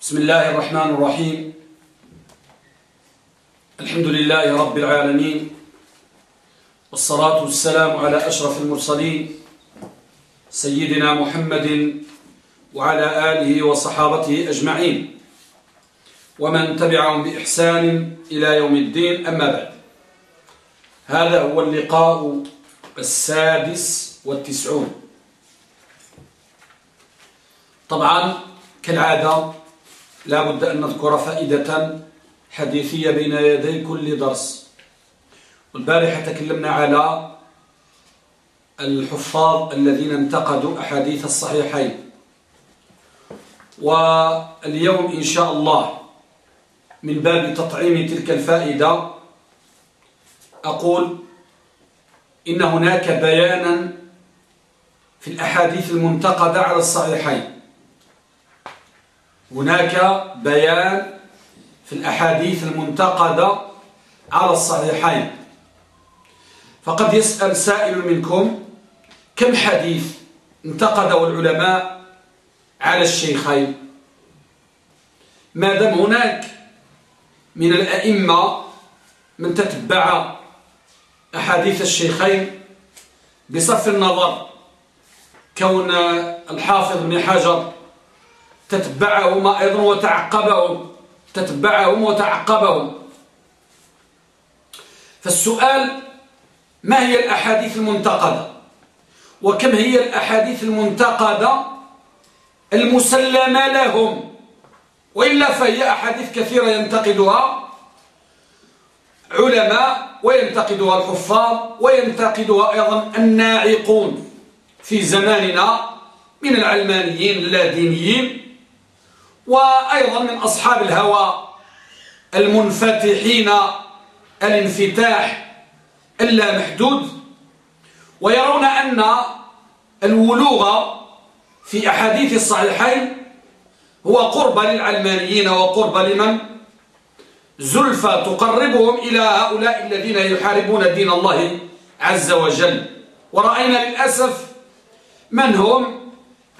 بسم الله الرحمن الرحيم. الحمد لله رب العالمين. والصلاة والسلام على أشرف المرسلين سيدنا محمد وعلى آله وصحابته أجمعين. ومن تبعهم بإحسان إلى يوم الدين أما بعد. هذا هو اللقاء السادس والتسعون. طبعا كالعادة لا بد أن نذكر فائدة حديثية بين يدي كل درس. والبارحة تكلمنا على الحفاظ الذين انتقدوا أحاديث الصحيحين. واليوم إن شاء الله من باب تطعيم تلك الفائدة أقول إن هناك بيانا في الأحاديث المنتقدة على الصحيحين. هناك بيان في الأحاديث المنتقدة على الصحيحين. فقد يسأل سائل منكم كم حديث انتقده العلماء على الشيخين؟ ما دام هناك من الأئمة من تتبع أحاديث الشيخين بصف النظر كون الحافظ بن حجر تتبعهم أيضا وتعقبهم تتبعهم وتعقبهم. فالسؤال ما هي الأحاديث المنتقدة؟ وكم هي الأحاديث المنتقدة المسلمة لهم؟ وإلا فهي أحاديث كثيرة ينتقدها علماء وينتقدها الحفاظ وينتقدها أيضا الناعقون في زماننا من العلمانيين اللادينيين وأيضا من أصحاب الهوى المنفتحين الانفتاح اللامحدود ويرون أن الولوغ في أحاديث الصحيحين هو قرب للعلمانيين وقرب لمن؟ زلفى تقربهم إلى هؤلاء الذين يحاربون دين الله عز وجل. ورأينا للأسف من هم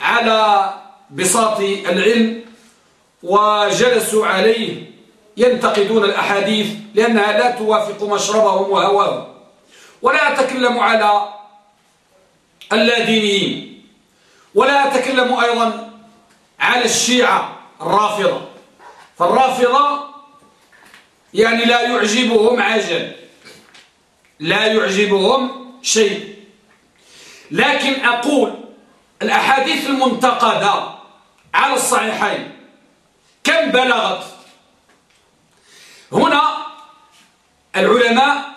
على بساط العلم وجلسوا عليه ينتقدون الأحاديث لأنها لا توافق مشربهم وهواهم. ولا أتكلم على اللادينيين. ولا أتكلم أيضا على الشيعة الرافضة. فالرافضة يعني لا يعجبهم عجل لا يعجبهم شيء. لكن أقول الأحاديث المنتقدة على الصحيحين كم بلغت؟ هنا العلماء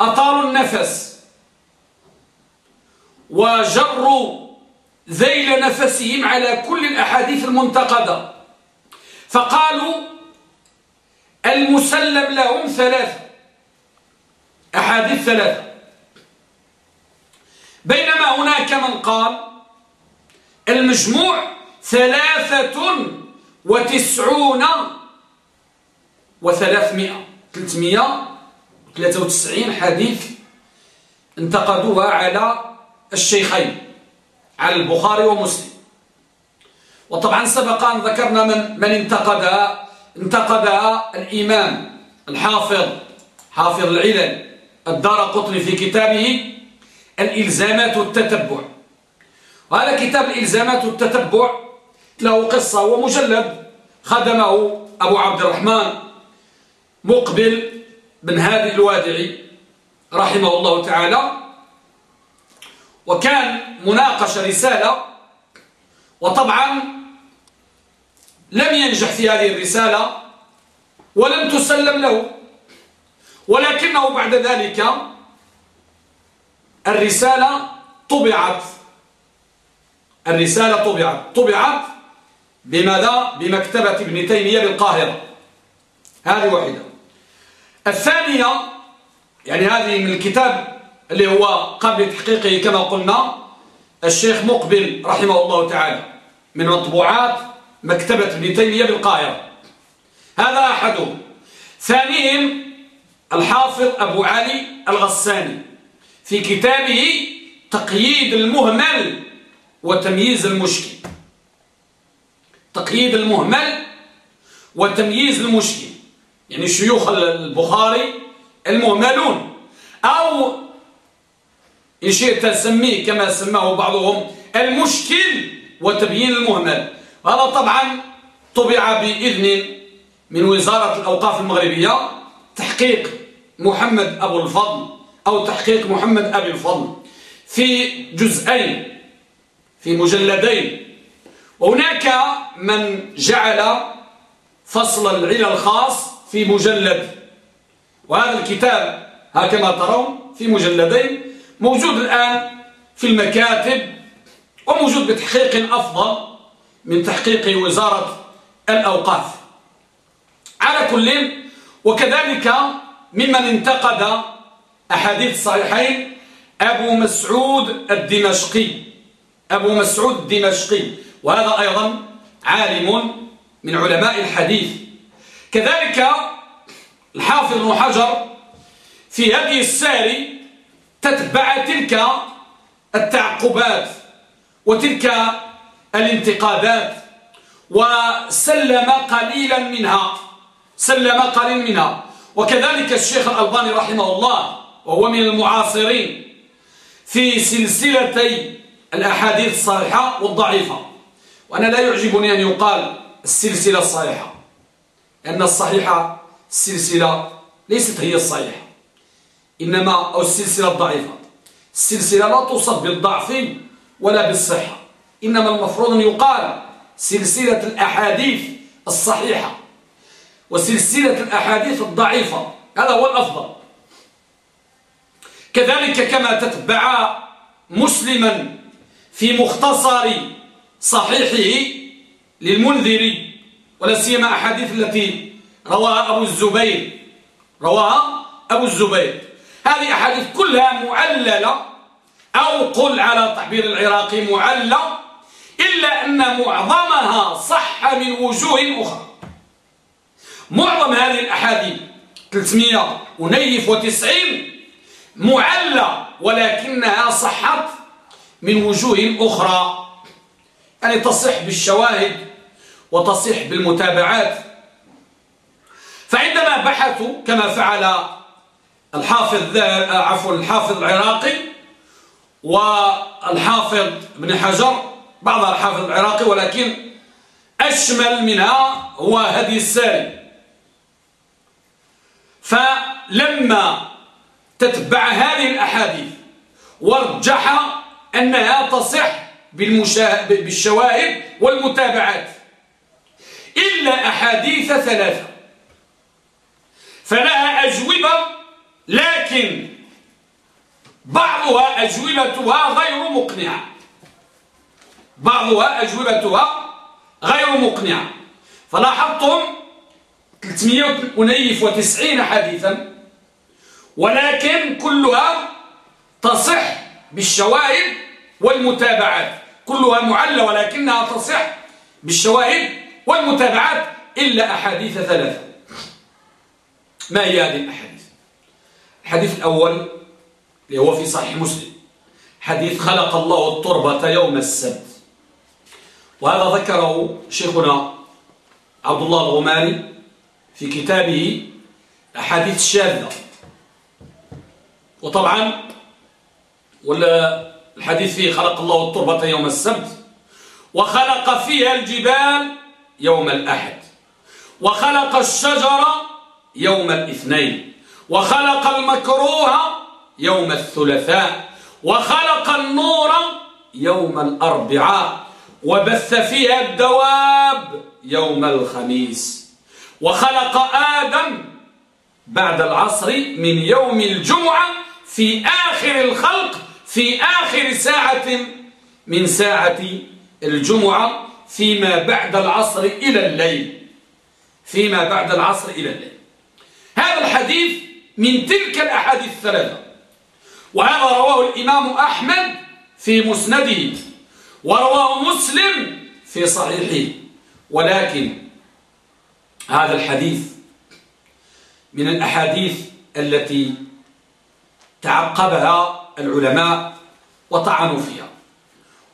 أطالوا النفس وجروا ذيل نفسهم على كل الأحاديث المنتقدة. فقالوا المسلم لهم ثلاثة أحاديث ثلاثة. بينما هناك من قال المجموع ثلاثة وتسعون وثلاثمائة. ثلاثمائة وثلاثة وتسعين حديث انتقدوها على الشيخين على البخاري ومسلم. وطبعا سبق أن ذكرنا من, من انتقدها انتقدها الإمام الحافظ حافظ العلل الدار قطني في كتابه الإلزامات والتتبع. وهذا كتاب الإلزامات والتتبع له قصة ومجلد خدمه أبو عبد الرحمن مقبل بن هادي الوادعي رحمه الله تعالى وكان مناقش رسالة وطبعا لم ينجح في هذه الرسالة ولم تسلم له. ولكنه بعد ذلك الرسالة طبعت الرسالة طبعت طبعت بماذا؟ بمكتبة ابن تيمية بالقاهرة. هذه واحدة. الثانية يعني هذه من الكتاب اللي هو قبل تحقيقه كما قلنا الشيخ مقبل رحمه الله تعالى من مطبوعات مكتبة ابن تيمية بالقاهرة. هذا أحدهم ثانيهم الحافظ أبو علي الغساني في كتابه تقييد المهمل وتمييز المشكل. تقييد المهمل وتمييز المشكل. يعني شيوخ البخاري المهملون. أو إن شئت تسميه كما سماه بعضهم المشكل وتبيين المهمل. هذا طبعا طبع بإذن من وزارة الأوقاف المغربية تحقيق محمد أبو الفضل أو تحقيق محمد أبي الفضل. في جزئين في مجلدين وهناك من جعل فصل العلل الخاص في مجلد وهذا الكتاب هكما ترون في مجلدين موجود الآن في المكاتب وموجود بتحقيق أفضل من تحقيق وزارة الأوقاف. على كل وكذلك ممن انتقد أحاديث الصحيحين أبو مسعود الدمشقي. أبو مسعود الدمشقي. وهذا أيضا عالم من علماء الحديث. كذلك الحافظ بن حجر في هذه الساري تتبع تلك التعقبات وتلك الانتقادات وسلم قليلا منها سلم قليلا منها. وكذلك الشيخ الألباني رحمه الله وهو من المعاصرين في سلسلتي الأحاديث الصحيحة والضعيفة. وأنا لا يعجبني أن يقال السلسلة الصحيحة لأن الصحيحة السلسلة ليست هي الصحيحة إنما أو السلسلة الضعيفة. السلسلة لا توصف بالضعف ولا بالصحة إنما المفروض أن يقال سلسلة الأحاديث الصحيحة. وسلسلة الأحاديث الضعيفة هذا هو الأفضل. كذلك كما تتبع مسلما في مختصر صحيحه للمنذري ولا سيما أحاديث التي رواها أبو الزبير رواها أبو الزبير. هذه أحاديث كلها معللة أو قل على تعبير العراقي معلة إلا أن معظمها صح من وجوه أخرى. معظم هذه الأحاديث 390 معلة ولكنها صحت من وجوه أخرى. يعني تصح بالشواهد وتصح بالمتابعات. فعندما بحثوا كما فعل الحافظ عفوا الحافظ العراقي والحافظ ابن حجر بعض الحافظ العراقي ولكن أشمل منها هو هدي الساري فلما تتبع هذه الأحاديث ورجح أنها تصح بالشواهد والمتابعات. إلا أحاديث ثلاثة. فلها أجوبة لكن بعضها أجوبتها غير مقنعة. بعضها أجوبتها غير مقنعة. فلاحظتم 390 حديثا ولكن كلها تصح بالشواهد والمتابعات. كلها معلة ولكنها تصح بالشواهد والمتابعات إلا أحاديث ثلاثة. ما هي هذه الأحاديث؟ الحديث الأول اللي هو في صحيح مسلم. حديث خلق الله التربة يوم السبت. وهذا ذكره شيخنا عبد الله الغماري في كتابه أحاديث الشاذة. وطبعا ولا الحديث فيه خلق الله التربة يوم السبت وخلق فيها الجبال يوم الأحد وخلق الشجر يوم الاثنين وخلق المكروه يوم الثلاثاء وخلق النور يوم الأربعاء وبث فيها الدواب يوم الخميس وخلق آدم بعد العصر من يوم الجمعة في آخر الخلق في آخر ساعة من ساعة الجمعة فيما بعد العصر إلى الليل. فيما بعد العصر إلى الليل. هذا الحديث من تلك الأحاديث الثلاثة. وهذا رواه الإمام أحمد في مسنده ورواه مسلم في صحيحه. ولكن هذا الحديث من الأحاديث التي تعقبها العلماء وطعنوا فيها.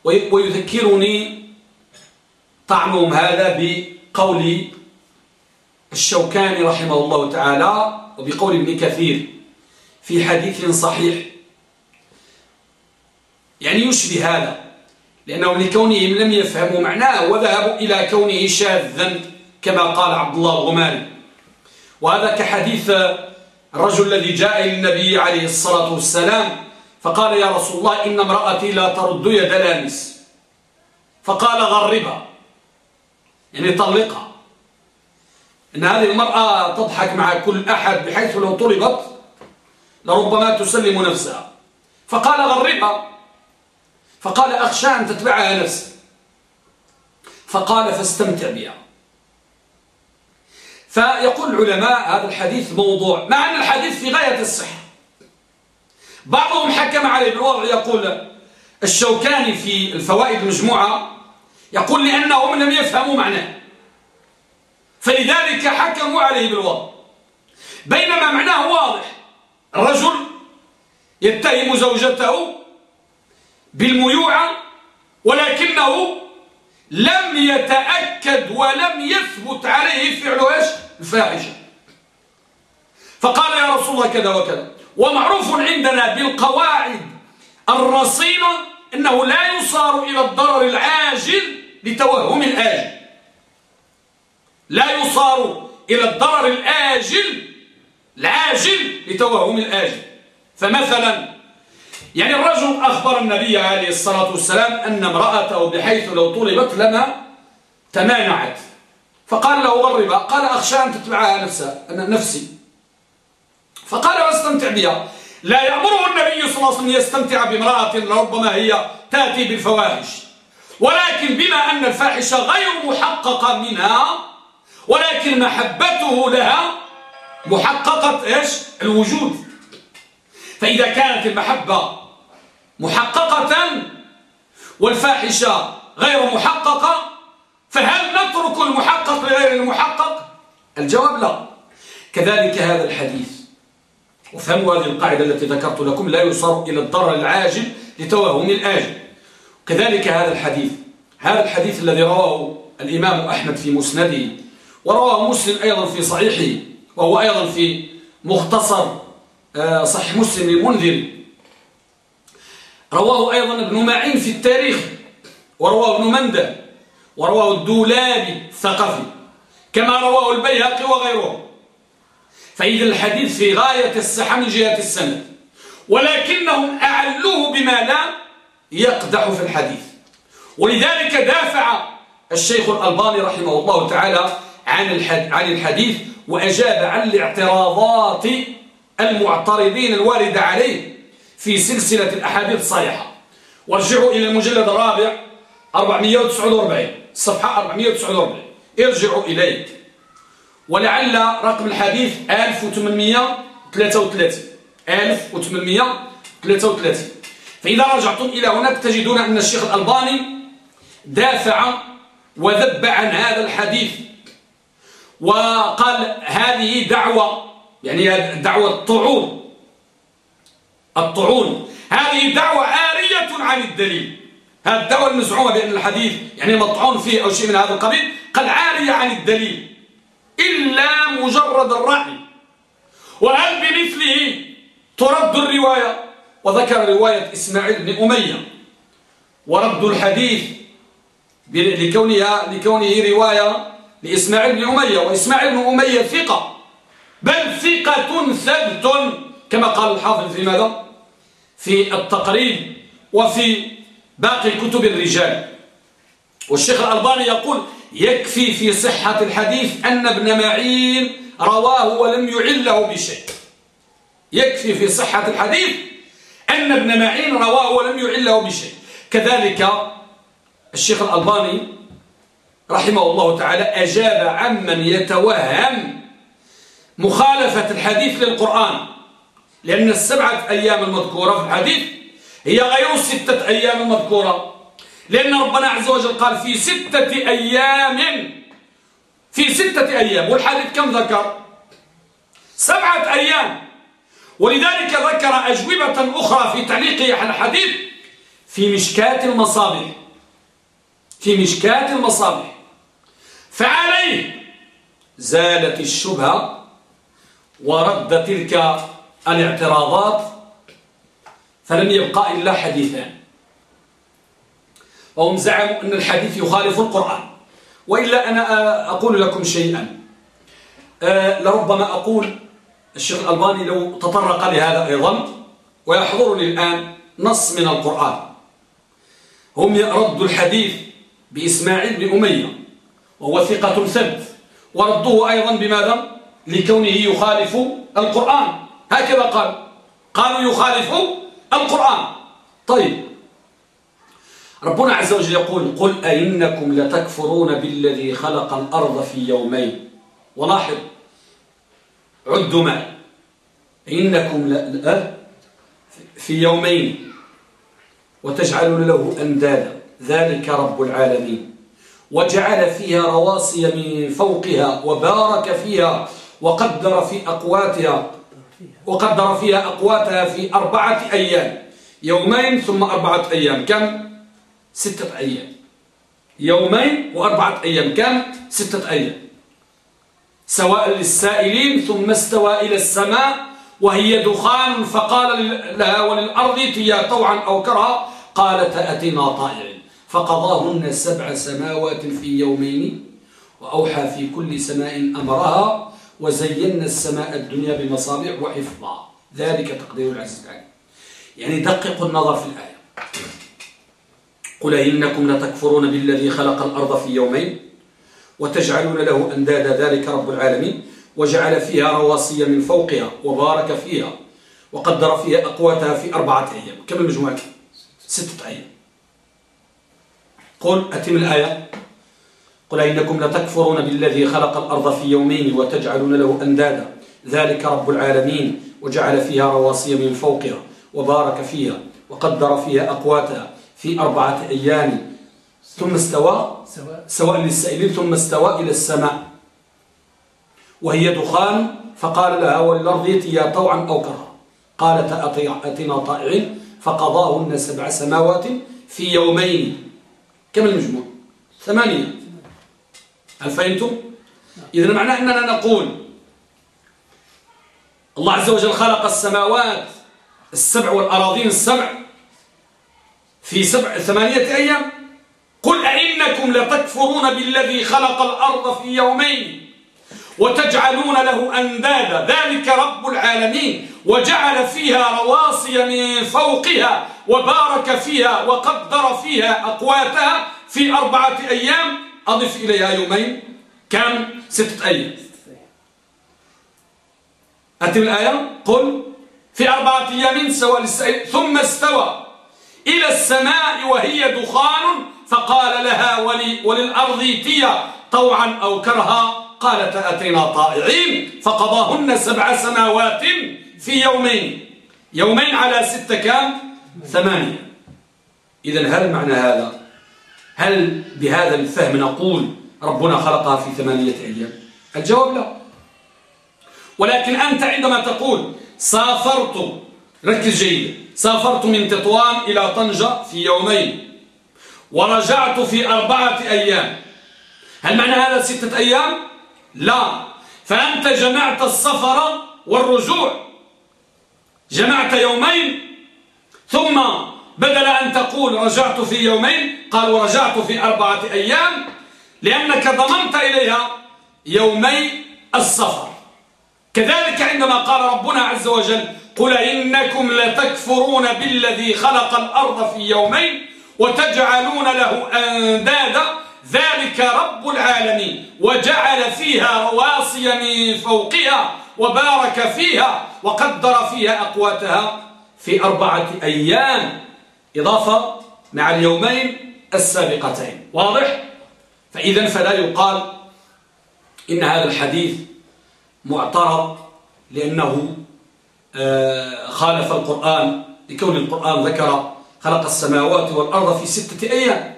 ويذكرني طعنهم هذا بقول الشوكاني رحمه الله تعالى وبقول ابن كثير في حديث صحيح. يعني يشبه هذا لأنه لكونهم لم يفهموا معناه وذهبوا إلى كونه شاذا كما قال عبد الله الغماري. وهذا كحديث الرجل الذي جاء للنبي عليه الصلاة والسلام فقال يا رسول الله إن امرأتي لا ترد يد لامس. فقال غربها. يعني طلقها. إن هذه المرأة تضحك مع كل أحد بحيث لو طلبت لربما تسلم نفسها. فقال غربها. فقال أخشى أن تتبعها نفسي. فقال فاستمتع بها. فيقول العلماء هذا الحديث موضوع مع أن الحديث في غاية الصحة. بعضهم حكم عليه بالوضع يقول الشوكاني في الفوائد المجموعة يقول لأنهم لم يفهموا معناه. فلذلك حكموا عليه بالوضع بينما معناه واضح. الرجل يتهم زوجته بالميوعة ولكنه لم يتأكد ولم يثبت عليه فعل إيش؟ الفاحشة. فقال يا رسول الله كذا وكذا. ومعروف عندنا بالقواعد الرصينة إنه لا يصار إلى الضرر العاجل لتوهم الآجل. لا يصار إلى الضرر الآجل العاجل لتوهم الآجل. فمثلا يعني الرجل أخبر النبي عليه الصلاة والسلام أن امرأته بحيث لو طلبت لما تمانعت. فقال له غربا قال أخشى أن تتبعها نفسها نفسي. فقال واستمتع بها لا يأمره النبي صلى الله عليه وسلم يستمتع بامرأة لربما هي تأتي بالفواحش. ولكن بما أن الفاحشة غير محققة منها ولكن محبته لها محققة إيش؟ الوجود. فإذا كانت المحبة محققة والفاحشة غير محققة فهل نترك المحقق لغير المحقق؟ الجواب لا. كذلك هذا الحديث. وفهموا هذه القاعدة التي ذكرت لكم لا يصار إلى الضرر العاجل لتوهم الآجل. كذلك هذا الحديث هذا الحديث الذي رواه الإمام أحمد في مسنده ورواه مسلم أيضا في صحيحه وهو أيضا في مختصر آه، صحيح مسلم المنذر. رواه أيضا ابن معين في التاريخ ورواه ابن مندة ورواه الدولابي الثقفي كما رواه البيهقي وغيره فإذا الحديث في غاية الصحة من جهة السند. ولكنهم أعلوه بما لا يقدح في الحديث. ولذلك دافع الشيخ الألباني رحمه الله تعالى عن الحديث وأجاب عن الاعتراضات المعترضين الواردة عليه في سلسلة الأحاديث الصحيحة. وارجعوا إلى المجلد الرابع 449 صفحة 449 ارجعوا إليه. ولعل رقم الحديث 1833 1833 فإذا رجعتم إلى هناك تجدون أن الشيخ الألباني دافع وذب عن هذا الحديث وقال هذه دعوة يعني دعوة الطعون. الطعون. هذه دعوة آرية عن الدليل. هذه الدعوة المزعومة بأن الحديث يعني مطعون فيه أو شيء من هذا القبيل قد عارية عن الدليل. إلا مجرد الرأي وهل بمثله ترد الرواية؟ وذكر رواية إسماعيل بن أمية. ورد الحديث لكونها لكونه رواية لإسماعيل بن أمية. وإسماعيل بن أمية ثقة. بل ثقة ثبت كما قال الحافظ في ماذا؟ في التقريب وفي باقي كتب الرجال. والشيخ الألباني يقول يكفي في صحة الحديث أن ابن معين رواه ولم يعله بشيء. يكفي في صحة الحديث أن ابن معين رواه ولم يعله بشيء. كذلك الشيخ الألباني رحمه الله تعالى أجاب عمن يتوهم مخالفة الحديث للقرآن لأن السبعة أيام المذكورة في الحديث هي غير الستة أيام المذكورة. لأن ربنا عز وجل قال في ستة أيام في ستة أيام والحديث كم ذكر؟ سبعة أيام. ولذلك ذكر أجوبة أخرى في تعليقه على الحديث في مشكات المصابيح. في مشكات المصابيح. فعليه زالت الشبهة ورد تلك الاعتراضات فلم يبقى إلا حديثان. وهم زعموا أن الحديث يخالف القرآن. وإلا أنا أقول لكم شيئا. آه، لربما أقول الشيخ الألباني لو تطرق لهذا أيضا ويحضرني الآن نص من القرآن. هم ردوا الحديث بإسماعيل بن أمية وهو ثقة ثبت. وردوه أيضا بماذا؟ لكونه يخالف القرآن. هكذا قال. قالوا يخالف القرآن. طيب ربنا عز وجل يقول قل أئنكم لتكفرون بالذي خلق الأرض في يومين. ولاحظ عدوا معي. إنكم في يومين. وتجعلون له أندادا. ذلك رب العالمين. وجعل فيها رواسي من فوقها وبارك فيها وقدر في أقواتها وقدر فيها أقواتها في أربعة أيام. يومين ثم أربعة أيام. كم؟ ستة أيام. يومين وأربعة أيام. كم؟ ستة أيام. سواء للسائلين ثم استوى إلى السماء وهي دخان فقال لها وللأرض تيا طوعا أو كرها. قالت أتنا طائعين. فقضاهن سبع سماوات في يومين وأوحى في كل سماء أمرها وزينا السماء الدنيا بمصابيح وحفظا ذلك تقدير العزيز العليم. يعني دققوا النظر في الآية. قل إنكم لتكفرون بالذي خلق الأرض في يومين وتجعلون له أندادا ذلك رب العالمين وجعل فيها رواسي من فوقها وبارك فيها وقدر فيها أقواتها في أربعة أيام. كم المجموعة؟ ستة أيام. قل أتم الآية. قل إنكم لتكفرون بالذي خلق الأرض في يومين وتجعلون له أندادا ذلك رب العالمين وجعل فيها رواسي من فوقها وبارك فيها وقدر فيها أقواتها في أربعة أيام ثم استوى سواء. للسائلين ثم استوى إلى السماء. وهي دخان فقال لها وللأرض يا طوعا أو كرها. قالت أتنا طائعين فقضاهن سبع سماوات في يومين. كم المجموع؟ ثمانية. هل فهمتم إذا معنى أننا نقول الله عز وجل خلق السماوات السبع والأراضين السبع في سبع ثمانية أيام قل أئنكم لتكفرون بالذي خلق الأرض في يومين وتجعلون له أندادا. ذلك رب العالمين. وجعل فيها رواسي من فوقها وبارك فيها وقدر فيها أقواتها في أربعة أيام. أضف إليها يومين. كم؟ ستة أيام. أتم الآية؟ قل في أربعة أيام سوى ثم استوى. إلى السماء وهي دخان فقال لها ولي وللأرض تيا طوعا أو كرها. قالت أتينا طائعين فقضاهن سبع سماوات في يومين. يومين على ستة كام؟ ثمانية. إذا هل معنى هذا؟ هل بهذا الفهم نقول ربنا خلقها في ثمانية أيام؟ الجواب لا. ولكن أنت عندما تقول سافرت ركز جيدا سافرت من تطوان إلى طنجة في يومين. ورجعت في أربعة أيام. هل معنى هذا ستة أيام؟ لا. فأنت جمعت السفر والرجوع. جمعت يومين. ثم بدل أن تقول رجعت في يومين قال ورجعت في أربعة أيام لأنك ضمنت إليها يومي السفر. كذلك عندما قال ربنا عز وجل قل إنكم لتكفرون بالذي خلق الأرض في يومين وتجعلون له أندادا. ذلك رب العالمين. وجعل فيها رواسي من فوقها وبارك فيها وقدر فيها أقواتها في أربعة أيام. إضافة مع اليومين السابقتين. واضح؟ فإذا فلا يقال إن هذا الحديث معترض لأنه خالف القرآن لكون القرآن ذكر خلق السماوات والأرض في ستة أيام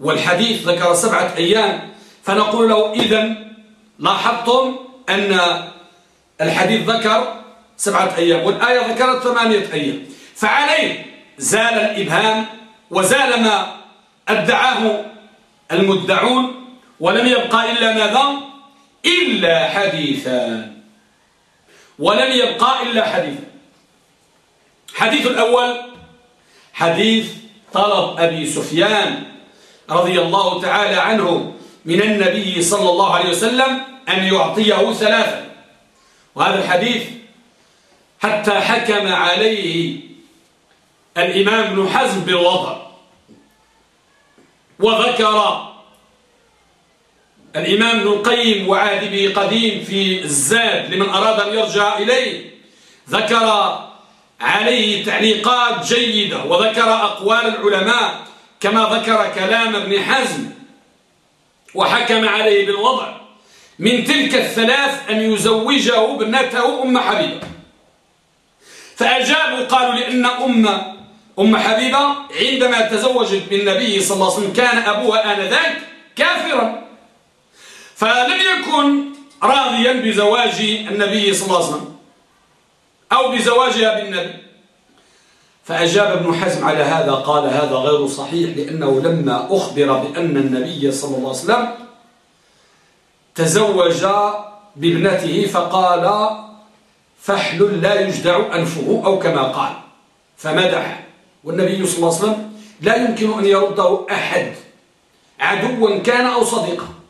والحديث ذكر سبعة أيام. فنقول له إذا لاحظتم أن الحديث ذكر سبعة أيام والآية ذكرت ثمانية أيام. فعليه زال الإبهام وزال ما أدعاه المدعون ولم يبقى إلا ماذا؟ إلا حديثا ولم يبقى إلا حديثا حديث الأول حديث طلب أبي سفيان رضي الله تعالى عنه من النبي صلى الله عليه وسلم أن يعطيه ثلاثا وهذا الحديث حتى حكم عليه الإمام ابن حزم بالوضع وذكر الإمام ابن القيم وعاد به قديم في الزاد لمن أراد أن يرجع إليه ذكر عليه تعليقات جيدة وذكر أقوال العلماء كما ذكر كلام ابن حزم وحكم عليه بالوضع. من تلك الثلاث أن يزوجه ابنته أم حبيبة. فأجابوا قالوا لأن أم أم حبيبة عندما تزوجت بالنبي صلى الله عليه وسلم كان أبوها آنذاك كافرا. فلم يكن راضيا بزواج النبي صلى الله عليه وسلم أو بزواجها بالنبي. فأجاب ابن حزم على هذا قال هذا غير صحيح لأنه لما أخبر بأن النبي صلى الله عليه وسلم تزوج بابنته فقال فحل لا يجدع أنفه أو كما قال فمدح. والنبي صلى الله عليه وسلم لا يمكن أن يرده أحد عدوا كان أو صديقا.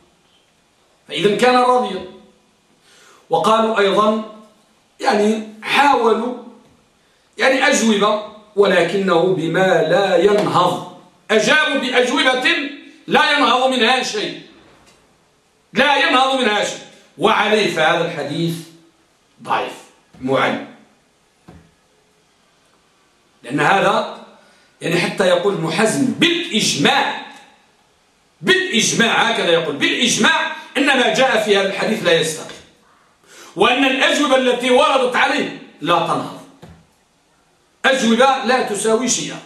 فإذا كان راضيا. وقالوا أيضا يعني حاولوا يعني أجوبة ولكنه بما لا ينهض. أجابوا بأجوبة لا ينهض منها شيء. لا ينهض منها شيء. وعليه فهذا الحديث ضعيف معن لأن هذا يعني حتى يقول ابن حزم بالإجماع. بالإجماع هكذا يقول. بالإجماع إن ما جاء في هذا الحديث لا يستقيم. وأن الأجوبة التي وردت عليه لا تنهض. أجوبة لا تساوي شيئا.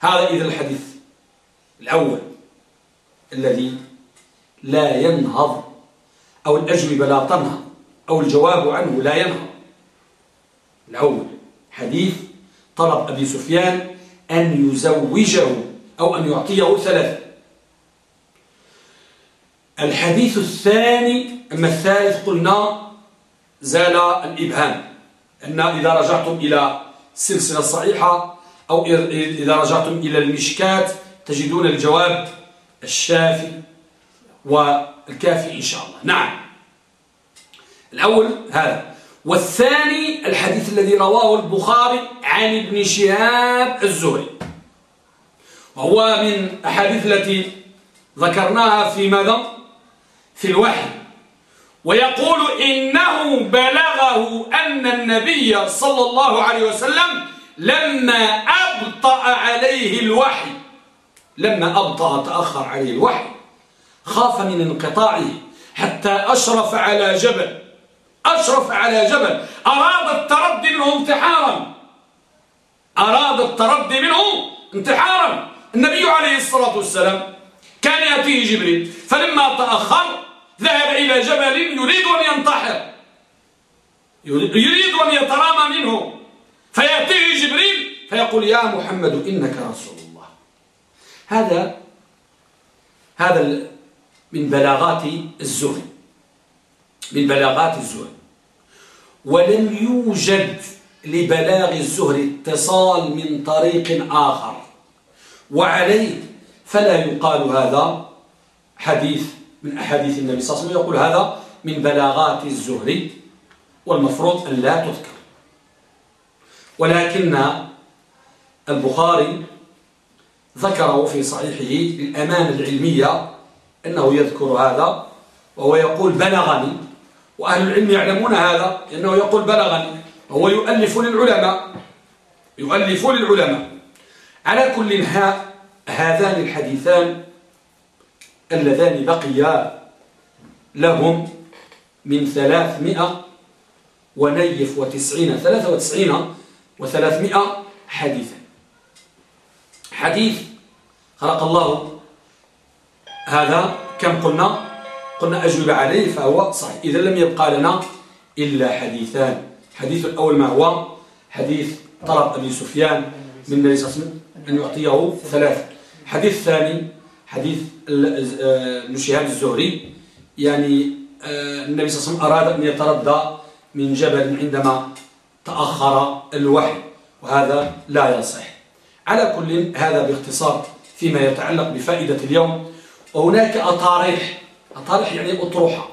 هذا إذا الحديث الأول الذي لا ينهض أو الأجوبة لا تنهض أو الجواب عنه لا ينهض. الأول حديث طلب أبي سفيان أن يزوجه أو أن يعطيه ثلاثة. الحديث الثاني أما الثالث قلنا زال الإبهام أن إذا رجعتم إلى السلسلة الصحيحة أو إذا رجعتم إلى المشكات تجدون الجواب الشافي والكافي إن شاء الله. نعم. الأول هذا. والثاني الحديث الذي رواه البخاري عن ابن شهاب الزهري. وهو من أحاديث التي ذكرناها في ماذا؟ في الوحي. ويقول إنه بلغه أن النبي صلى الله عليه وسلم لما أبطأ عليه الوحي لما أبطأ تأخر عليه الوحي خاف من انقطاعه حتى أشرف على جبل. أشرف على جبل. أراد التردي منه انتحارا. أراد التردي منه انتحارا. النبي عليه الصلاة والسلام كان يأتيه جبريل. فلما تأخر ذهب إلى جبل يريد أن ينتحر. يريد أن يترامى منه. فيأتيه جبريل فيقول يا محمد إنك رسول الله. هذا هذا من بلاغات الزهد من بلاغات الزهد ولم يوجد لبلاغ الزهر اتصال من طريق آخر. وعليه فلا يقال هذا حديث من أحاديث النبي صلى الله عليه وسلم. يقول هذا من بلاغات الزهري والمفروض أن لا تذكر. ولكن البخاري ذكره في صحيحه للأمانة العلمية أنه يذكر هذا وهو يقول بلغني وأهل العلم يعلمون هذا لأنه يقول بلغني وهو يؤلف للعلماء يؤلف للعلماء. على كل هذان الحديثان اللذان بقيا لهم من ثلاثمائة ونيف وتسعين ثلاثة وتسعين وثلاثمائة حديثا. حديث خلق الله. هذا كم قلنا؟ قلنا أجوب عليه فهو صحيح. إذا لم يبقى لنا إلا حديثان. حديث الأول ما هو؟ حديث طلب أبي سفيان من النبي صلى الله عليه وسلم أن يعطيه ثلاث حديث ثاني حديث ابن شهاب الزهري. يعني آه، النبي صلى الله عليه وسلم أراد أن يتردى من جبل عندما تأخر الوحي وهذا لا يصح. على كل هذا باختصار فيما يتعلق بفائدة اليوم. وهناك أطارح أطارح يعني أطروحة.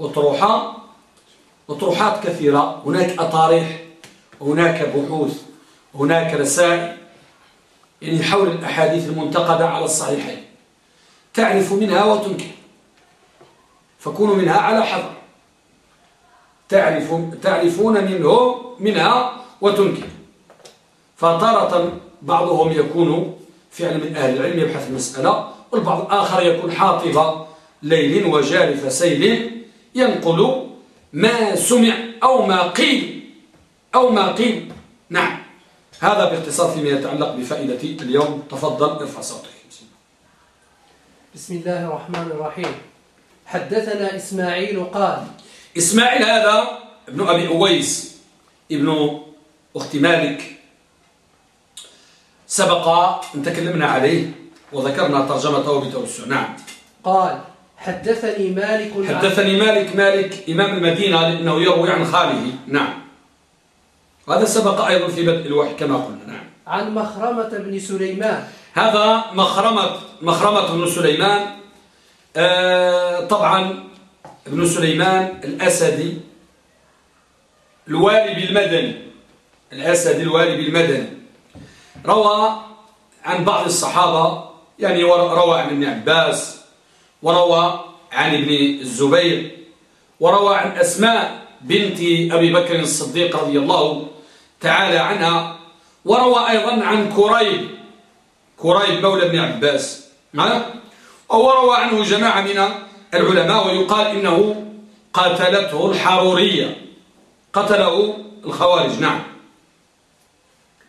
أطروحة أطروحات كثيرة. هناك أطارح هناك بحوث هناك رسائل. يعني حول الأحاديث المنتقدة على الصحيحين. تعرف منها وتنكر. فكونوا منها على حذر. تعرف تعرفون منه منها وتنكر. فتارة بعضهم يكون فعلا من أهل العلم يبحث المسألة والبعض الآخر يكون حاطب ليل وجارف سيل ينقل ما سمع أو ما قيل أو ما قيل. نعم. هذا باختصار فيما يتعلق بفائدة اليوم. تفضل ارفع صوتك. بسم الله الرحمن الرحيم. حدثنا إسماعيل قال إسماعيل هذا ابن أبي أويس ابن أخت مالك. سبق أن تكلمنا عليه وذكرنا ترجمته بتوسع نعم قال حدثني مالك حدثني مالك مالك إمام المدينة لأنه يروي عن خاله. نعم. هذا سبق أيضا في بدء الوحي كما قلنا. نعم. عن مخرمة بن سليمان. هذا مخرمة مخرمة بن سليمان. آه طبعا ابن سليمان الأسدي الوالي المدني الأسدي الوالي المدني روى عن بعض الصحابة يعني روى عن ابن عباس وروى عن ابن الزبير وروى عن أسماء بنت أبي بكر الصديق رضي الله تعالى عنها وروى أيضا عن كريب. كريب مولى ابن عباس. وروى عنه جماعة من العلماء ويقال إنه قاتلته الحرورية. قتله الخوارج. نعم.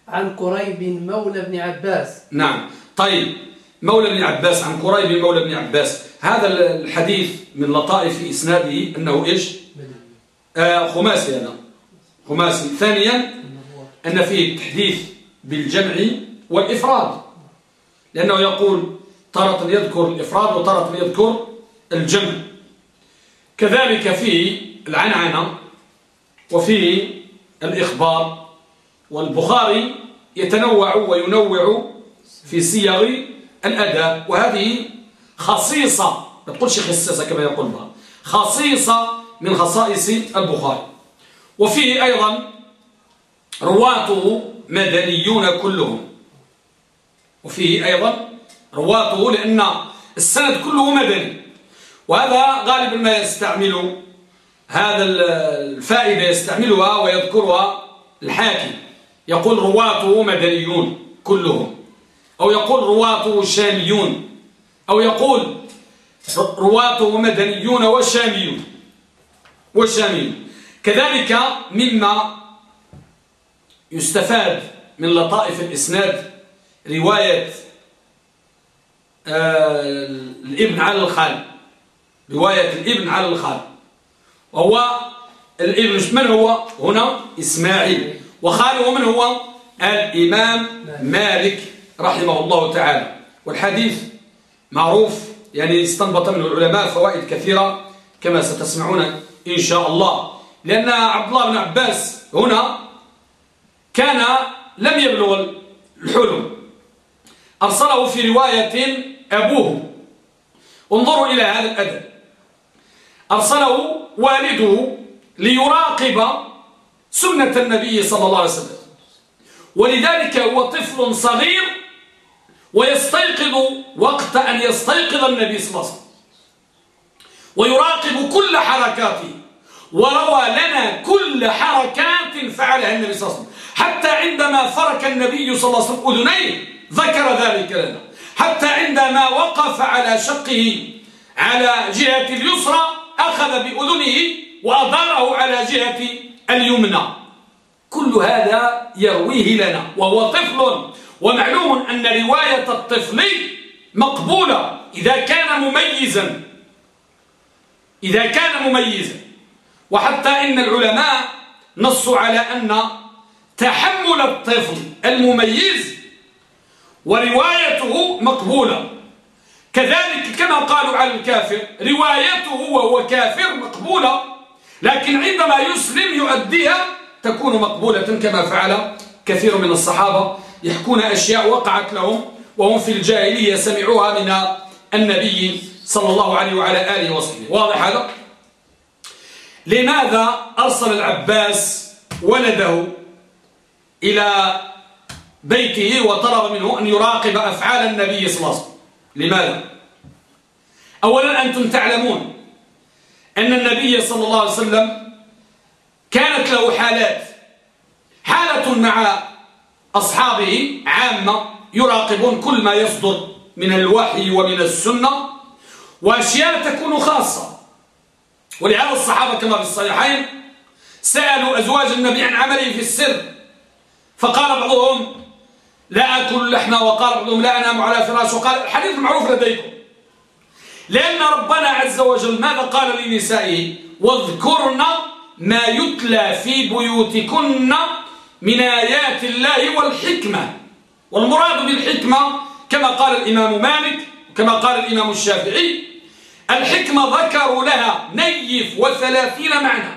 عن كريب مولى ابن عباس. نعم. طيب مولى ابن عباس عن كريب مولى ابن عباس. هذا الحديث من لطائف إسناده أنه إيش؟ آه خماسي هذا خماسي. ثانيا أن فيه التحديث بالجمع والإفراد. لأنه يقول تارة يذكر الإفراد وتارة يذكر الجمع. كذلك فيه العنعنة وفيه الإخبار. والبخاري يتنوع وينوع في صيغ الأداء. وهذه خصيصة ما تقولش خصيصة كما يقول بها خصيصة من خصائص البخاري. وفيه أيضا رواته مدنيون كلهم. وفيه أيضا رواته لأن السند كله مدني. وهذا غالبا ما يستعمل هذا الفائدة يستعملها ويذكرها الحاكم. يقول رواته مدنيون كلهم. أو يقول رواته شاميون. أو يقول رواته مدنيون وشاميون. وشاميون. كذلك مما يستفاد من لطائف الإسناد رواية آه، الإبن على الخال رواية الإبن على الخال وهو الإبن من هو؟ هنا إسماعيل. وخاله من هو؟ الإمام مالك رحمه الله تعالى. والحديث معروف يعني استنبط منه العلماء فوائد كثيرة كما ستسمعون إن شاء الله. لأن عبد الله بن عباس هنا كان لم يبلغ الحلم. أرسله في رواية أبوه. انظروا إلى هذا الأدب. أرسله والده ليراقب سنة النبي صلى الله عليه وسلم. ولذلك هو طفل صغير ويستيقظ وقت أن يستيقظ النبي صلى الله عليه وسلم. ويراقب كل حركاته. وروى لنا كل حركات فعلها النبي صلى الله عليه وسلم. حتى عندما فرك النبي صلى الله عليه وسلم أذنيه ذكر ذلك لنا. حتى عندما وقف على شقه على جهة اليسرى أخذ بأذنه وأداره على جهة اليمنى. كل هذا يرويه لنا وهو طفل. ومعلوم أن رواية الطفل مقبولة إذا كان مميزا. إذا كان مميزا. وحتى إن العلماء نصوا على أن تحمل الطفل المميز وروايته مقبولة. كذلك كما قالوا على الكافر روايته وهو كافر مقبولة لكن عندما يسلم يؤديها تكون مقبولة كما فعل كثير من الصحابة. يحكون أشياء وقعت لهم وهم في الجاهلية سمعوها من النبي صلى الله عليه وعلى آله وصحبه. واضح هذا؟ لماذا أرسل العباس ولده إلى بيته وطلب منه أن يراقب أفعال النبي صلى الله عليه وسلم لماذا؟ أولا أنتم تعلمون أن النبي صلى الله عليه وسلم كانت له حالات حالة مع أصحابه عامة يراقبون كل ما يصدر من الوحي ومن السنة وأشياء تكون خاصة ولهذا الصحابة كما في الصحيحين سألوا أزواج النبي عن عمله في السر فقال بعضهم لا أكل لحمة وقال بعضهم لا أنام على فراش. وقال الحديث معروف لديكم. لأن ربنا عز وجل ماذا قال لنسائه؟ واذكرن ما يتلى في بيوتكن من آيات الله والحكمة. والمراد بالحكمة كما قال الإمام مالك كما قال الإمام الشافعي الحكمة ذكروا لها نيف وثلاثين معنى.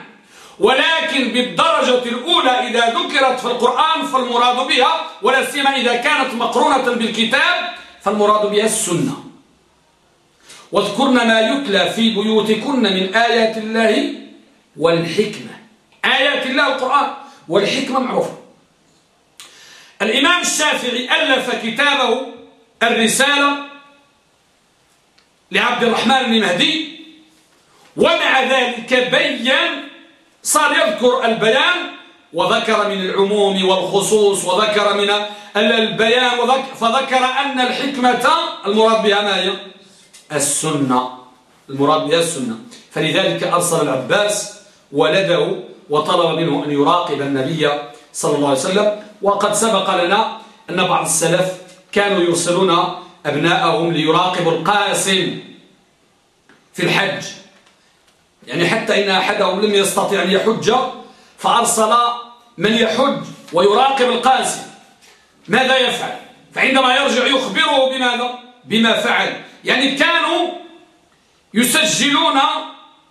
ولكن بالدرجة الأولى إذا ذكرت في القرآن فالمراد بها ولا سيما إذا كانت مقرونة بالكتاب فالمراد بها السنة. واذكرن ما يتلى في بيوتكن من آيات الله والحكمة. آيات الله القرآن والحكمة معروفة. الإمام الشافعي ألف كتابه الرسالة لعبد الرحمن بن مهدي. ومع ذلك بين صار يذكر البيان وذكر من العموم والخصوص وذكر من البيان وذكر فذكر أن الحكمة المراد بها ما هي؟ السنة. المراد بها السنة. فلذلك أرسل العباس ولده وطلب منه أن يراقب النبي صلى الله عليه وسلم. وقد سبق لنا أن بعض السلف كانوا يرسلون أبناءهم ليراقبوا القاسم في الحج. يعني حتى إن أحدهم لم يستطيع أن يحج فأرسل من يحج ويراقب القاسم. ماذا يفعل؟ فعندما يرجع يخبره بماذا؟ بما فعل. يعني كانوا يسجلون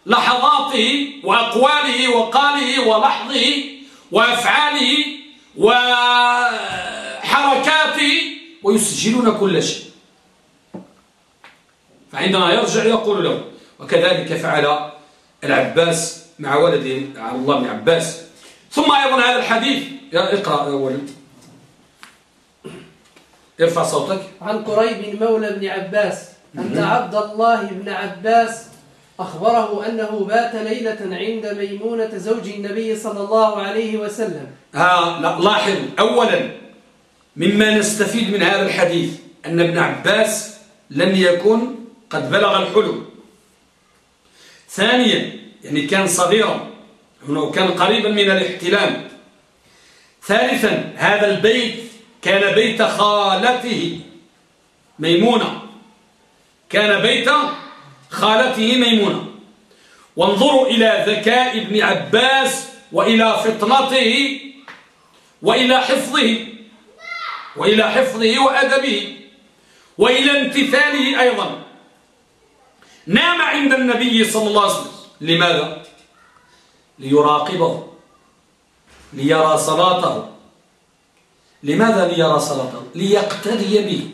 لحظاته وأقواله وقاله ولحظه وأفعاله وحركاته ويسجلون كل شيء. فعندما يرجع يقول له وكذلك فعل العباس مع ولده عبد الله بن عباس. ثم أيضا هذا الحديث اقرأ أولا ارفع صوتك. عن قريب مولى بن عباس أن عبد الله بن عباس أخبره أنه بات ليلة عند ميمونة زوج النبي صلى الله عليه وسلم. ها لاحظ أولا مما نستفيد من هذا الحديث أن ابن عباس لم يكن قد بلغ الحلم. ثانيا يعني كان صغيرا هنا كان قريبا من الاحتلام ثالثا هذا البيت كان بيت خالته ميمونة. كان بيت خالته ميمونة. وانظروا إلى ذكاء ابن عباس وإلى فطنته وإلى حفظه وإلى حفظه وأدبه وإلى امتثاله أيضا. نام عند النبي صلى الله عليه وسلم. لماذا؟ ليراقبه. ليرى صلاته. لماذا ليرى صلاته؟ ليقتدي به.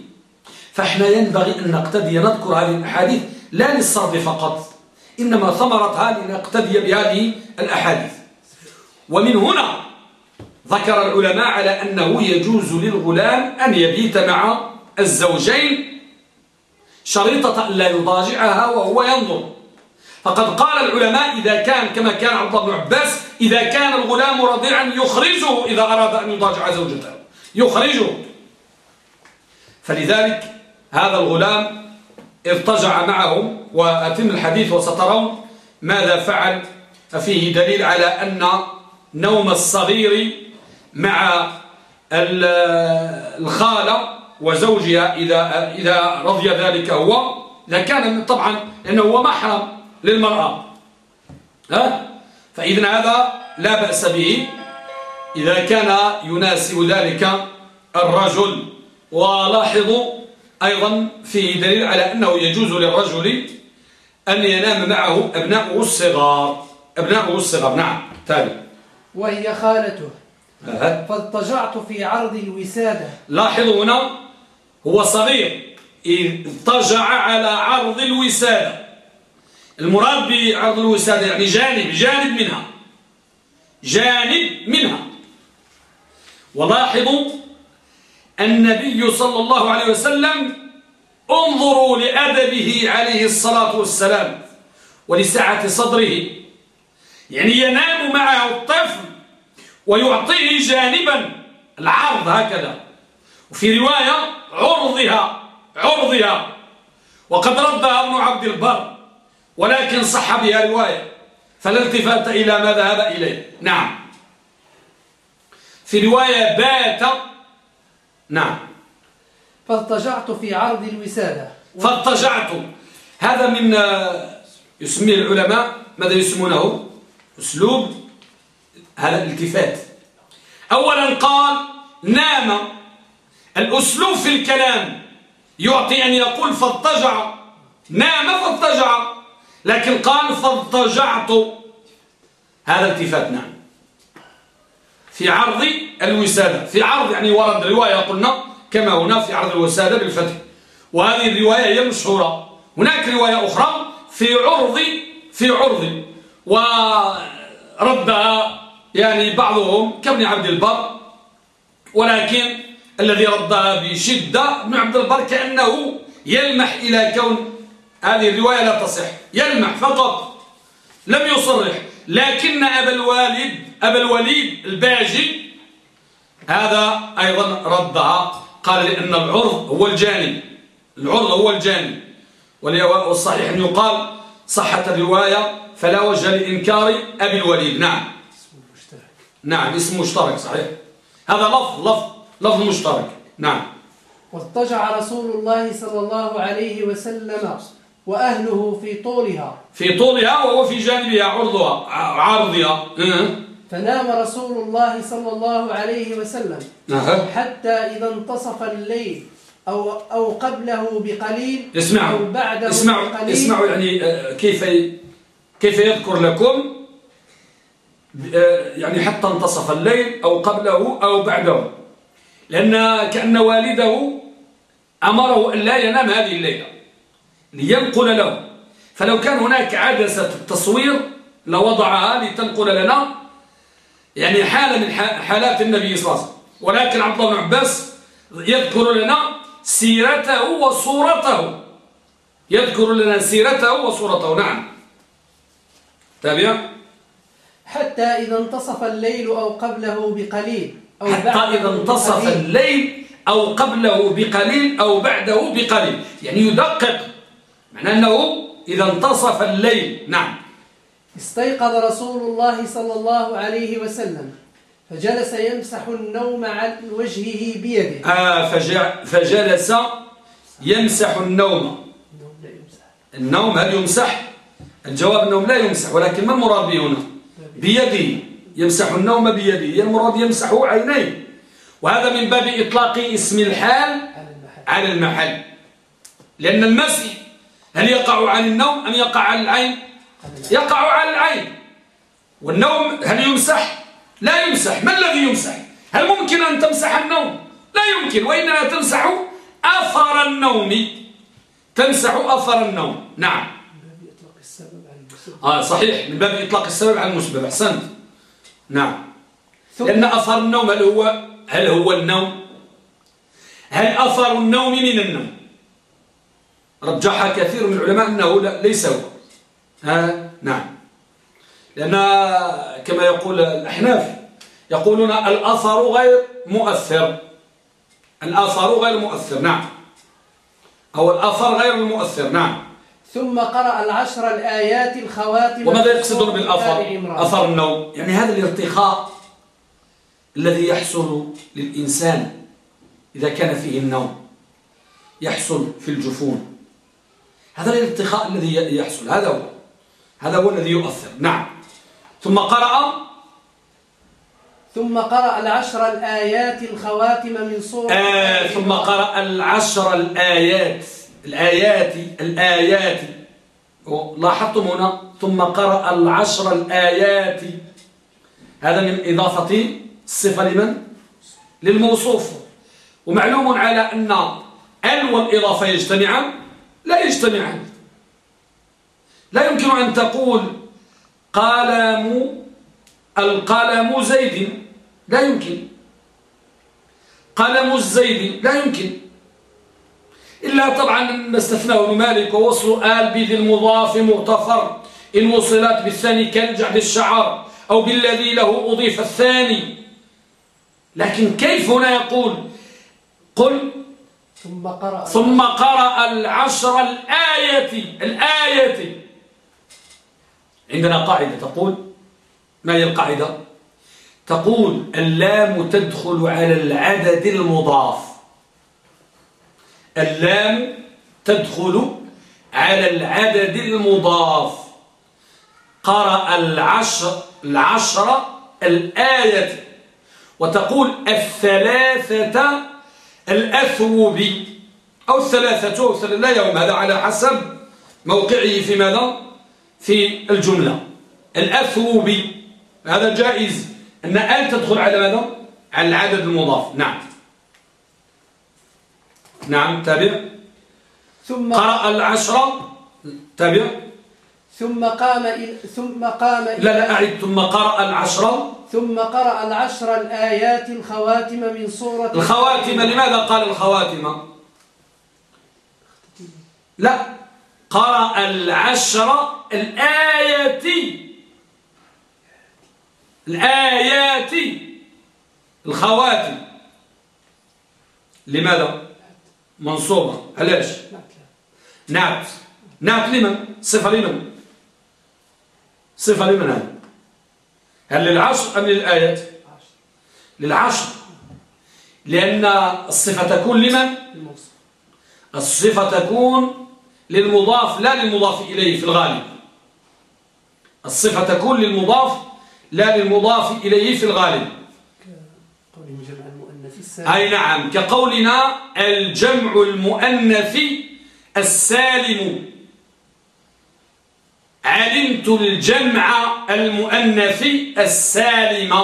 فاحنا ينبغي أن نقتدي. نذكر هذه الأحاديث لا للصرف فقط. إنما ثمرتها لنقتدي بهذه الأحاديث. ومن هنا ذكر العلماء على أنه يجوز للغلام أن يبيت مع الزوجين شريطة أن لا يضاجعها وهو ينظر. فقد قال العلماء إذا كان كما كان عبد الله بن عباس إذا كان الغلام رضيعا يخرجه إذا أراد أن يضاجع زوجته. يخرجه. فلذلك هذا الغلام ارتجع معهم وأتم الحديث وسترون ماذا فعل. ففيه دليل على أن نوم الصغير مع الخالة وزوجها إذا, إذا رضي ذلك هو إذا كان طبعا لأنه هو محرم للمرأة. ها؟ فإذن هذا لا بأس به إذا كان يناسب ذلك الرجل. ولاحظوا أيضا فيه دليل على أنه يجوز للرجل أن ينام معه أبناؤه الصغار. أبناؤه الصغار نعم. تالي وهي خالته. فاضطجعت في عرض الوسادة. لاحظوا هنا هو صغير اضطجع على عرض الوسادة. المراد بعرض الوسادة يعني جانب جانب منها. جانب منها. ولاحظوا النبي صلى الله عليه وسلم انظروا لأدبه عليه الصلاة والسلام ولسعة صدره. يعني ينام معه الطفل ويعطيه جانبا العرض هكذا. وفي رواية عرضها عرضها. وقد ردها ابن عبد البر ولكن صح بها رواية فلا التفات إلى ما ذهب إليه. نعم. في رواية بات نعم. فاضطجعت في عرض الوسادة. فاضطجعت. هذا من يسميه العلماء ماذا يسمونه؟ أسلوب هذا الالتفات. أولا قال نام. الأسلوب في الكلام يعطي أن يقول فاضطجع. نام فاضطجع؟ لكن قال فاضطجعت. هذا التفات نعم. في عرض الوسادة. في عرض يعني ورد رواية قلنا كما هنا في عرض الوسادة بالفتح. وهذه الرواية هي مشهورة. هناك رواية أخرى في عرض في عرض. وردها يعني بعضهم كابن عبد البر. ولكن الذي ردها بشدة ابن عبد البر كأنه يلمح إلى كون هذه الرواية لا تصح. يلمح فقط لم يصرح. لكن أبا الوالد أبا الوليد الباجي هذا أيضا ردها قال لأن العرض هو الجانب العرض هو الجانب والصحيح أن يقال صحة الرواية فلا وجه لإنكار أبي الوليد. نعم. نعم اسم مشترك صحيح. هذا لفظ لفظ. لفظ مشترك. نعم. واضطجع رسول الله صلى الله عليه وسلم وأهله في طولها. في طولها وهو في جانبها عرضها عارضها. فنام رسول الله صلى الله عليه وسلم حتى إذا انتصف الليل أو, أو قبله بقليل اسمعوا أو بعده اسمعوا بقليل. اسمعوا يعني آه، كيف كيف يذكر لكم؟ آه، يعني حتى انتصف الليل أو قبله أو بعده. لأن كأن والده أمره أن لا ينام هذه الليلة لينقل له. فلو كان هناك عدسة التصوير لوضعها لتنقل لنا. يعني حالة من حالات النبي صلى الله عليه وسلم. ولكن عبد الله بن عباس يذكر لنا سيرته وصورته. يذكر لنا سيرته وصورته. نعم. تابع حتى إذا انتصف الليل أو قبله بقليل. حتى إذا انتصف. الليل أو قبله بقليل أو بعده بقليل. يعني يدقق. معنى أنه إذا انتصف الليل. نعم. استيقظ رسول الله صلى الله عليه وسلم. فجلس يمسح النوم عن وجهه بيده. آه فجلس يمسح النوم. النوم هل يمسح؟ الجواب النوم لا يمسح ولكن ما المراد به هنا؟ بيده. يمسح النوم بيده المراد يمسح عينيه. وهذا من باب إطلاق اسم الحال على المحل. لأن المسح هل يقع عن النوم أم يقع عن العين؟ يقع على العين. والنوم هل يمسح؟ لا يمسح. ما الذي يمسح؟ هل ممكن أن تمسح النوم؟ لا يمكن. وإنما تمسح أثر النوم. تمسح أثر النوم. نعم. آه صحيح. من باب إطلاق السبب على المسبب أحسنت. نعم. لأن أثر النوم هل هو هل هو النوم؟ هل أثر النوم من النوم؟ رجح كثير من العلماء أنه ليس هو. ها؟ نعم. لأن كما يقول الأحناف يقولون الأثر غير مؤثر. الأثر غير مؤثر نعم. أو الأثر غير المؤثر نعم. ثم قرأ العشر الآيات الخواتم وماذا يقصدون بالأثر؟ أثر النوم. يعني هذا الارتخاء الذي يحصل للإنسان إذا كان فيه النوم يحصل في الجفون. هذا الارتخاء الذي يحصل. هذا هو. هذا هو الذي يؤثر. نعم. ثم قرأ؟ ثم قرأ العشر الآيات الخواتم من سورة آه ثم قرأ العشر الآيات. الآيات الآيات. لاحظتم هنا ثم قرأ العشر الآيات. هذا من إضافة الصفة لمن؟ للموصوف. ومعلوم على أن ال والإضافة يجتمعان لا يجتمعان. لا يمكن أن تقول قلم القلم زيد. لا يمكن. قلم الزيد. لا يمكن. إلا طبعا ما استثناه مالك ووصل آل بذي المضاف مغتفر إن وصلت بالثاني كالجعد الشعر أو بالذي له أضيف الثاني. لكن كيف هنا يقول؟ قل ثم قرأ ثم قرأ العشر الآية الآية. عندنا قاعدة تقول ما هي القاعدة؟ تقول اللام تدخل على العدد المضاف. اللام تدخل على العدد المضاف. قرأ العشر العشر الآية وتقول الثلاثة الأثوب. أو الثلاثة أو لا يوم. هذا على حسب موقعه في ماذا؟ في الجملة. الأثوب. هذا جائز. أن أن تدخل على ماذا؟ على العدد المضاف. نعم. نعم تابع. ثم قرأ العشرة تابع. ثم قام ثم قام لا لا أعد. ثم قرأ العشرة ثم قرأ العشر الآيات الخواتم من سورة الخواتم لماذا قال الخواتم؟ لا قرأ العشر الآيات. الآيات الخواتم. لماذا؟ منصوبة. علاش؟ نعت. نعت لمن؟ صفة لمن؟ صفة لمن هذا هل للعشر أم للآيات؟ للعشر. لأن الصفة تكون لمن؟ الصفة تكون للمضاف لا للمضاف إليه في الغالب. الصفة تكون للمضاف لا للمضاف إليه في الغالب. أي نعم كقولنا الجمع المؤنث السالم. علمت الجمع المؤنث السالم.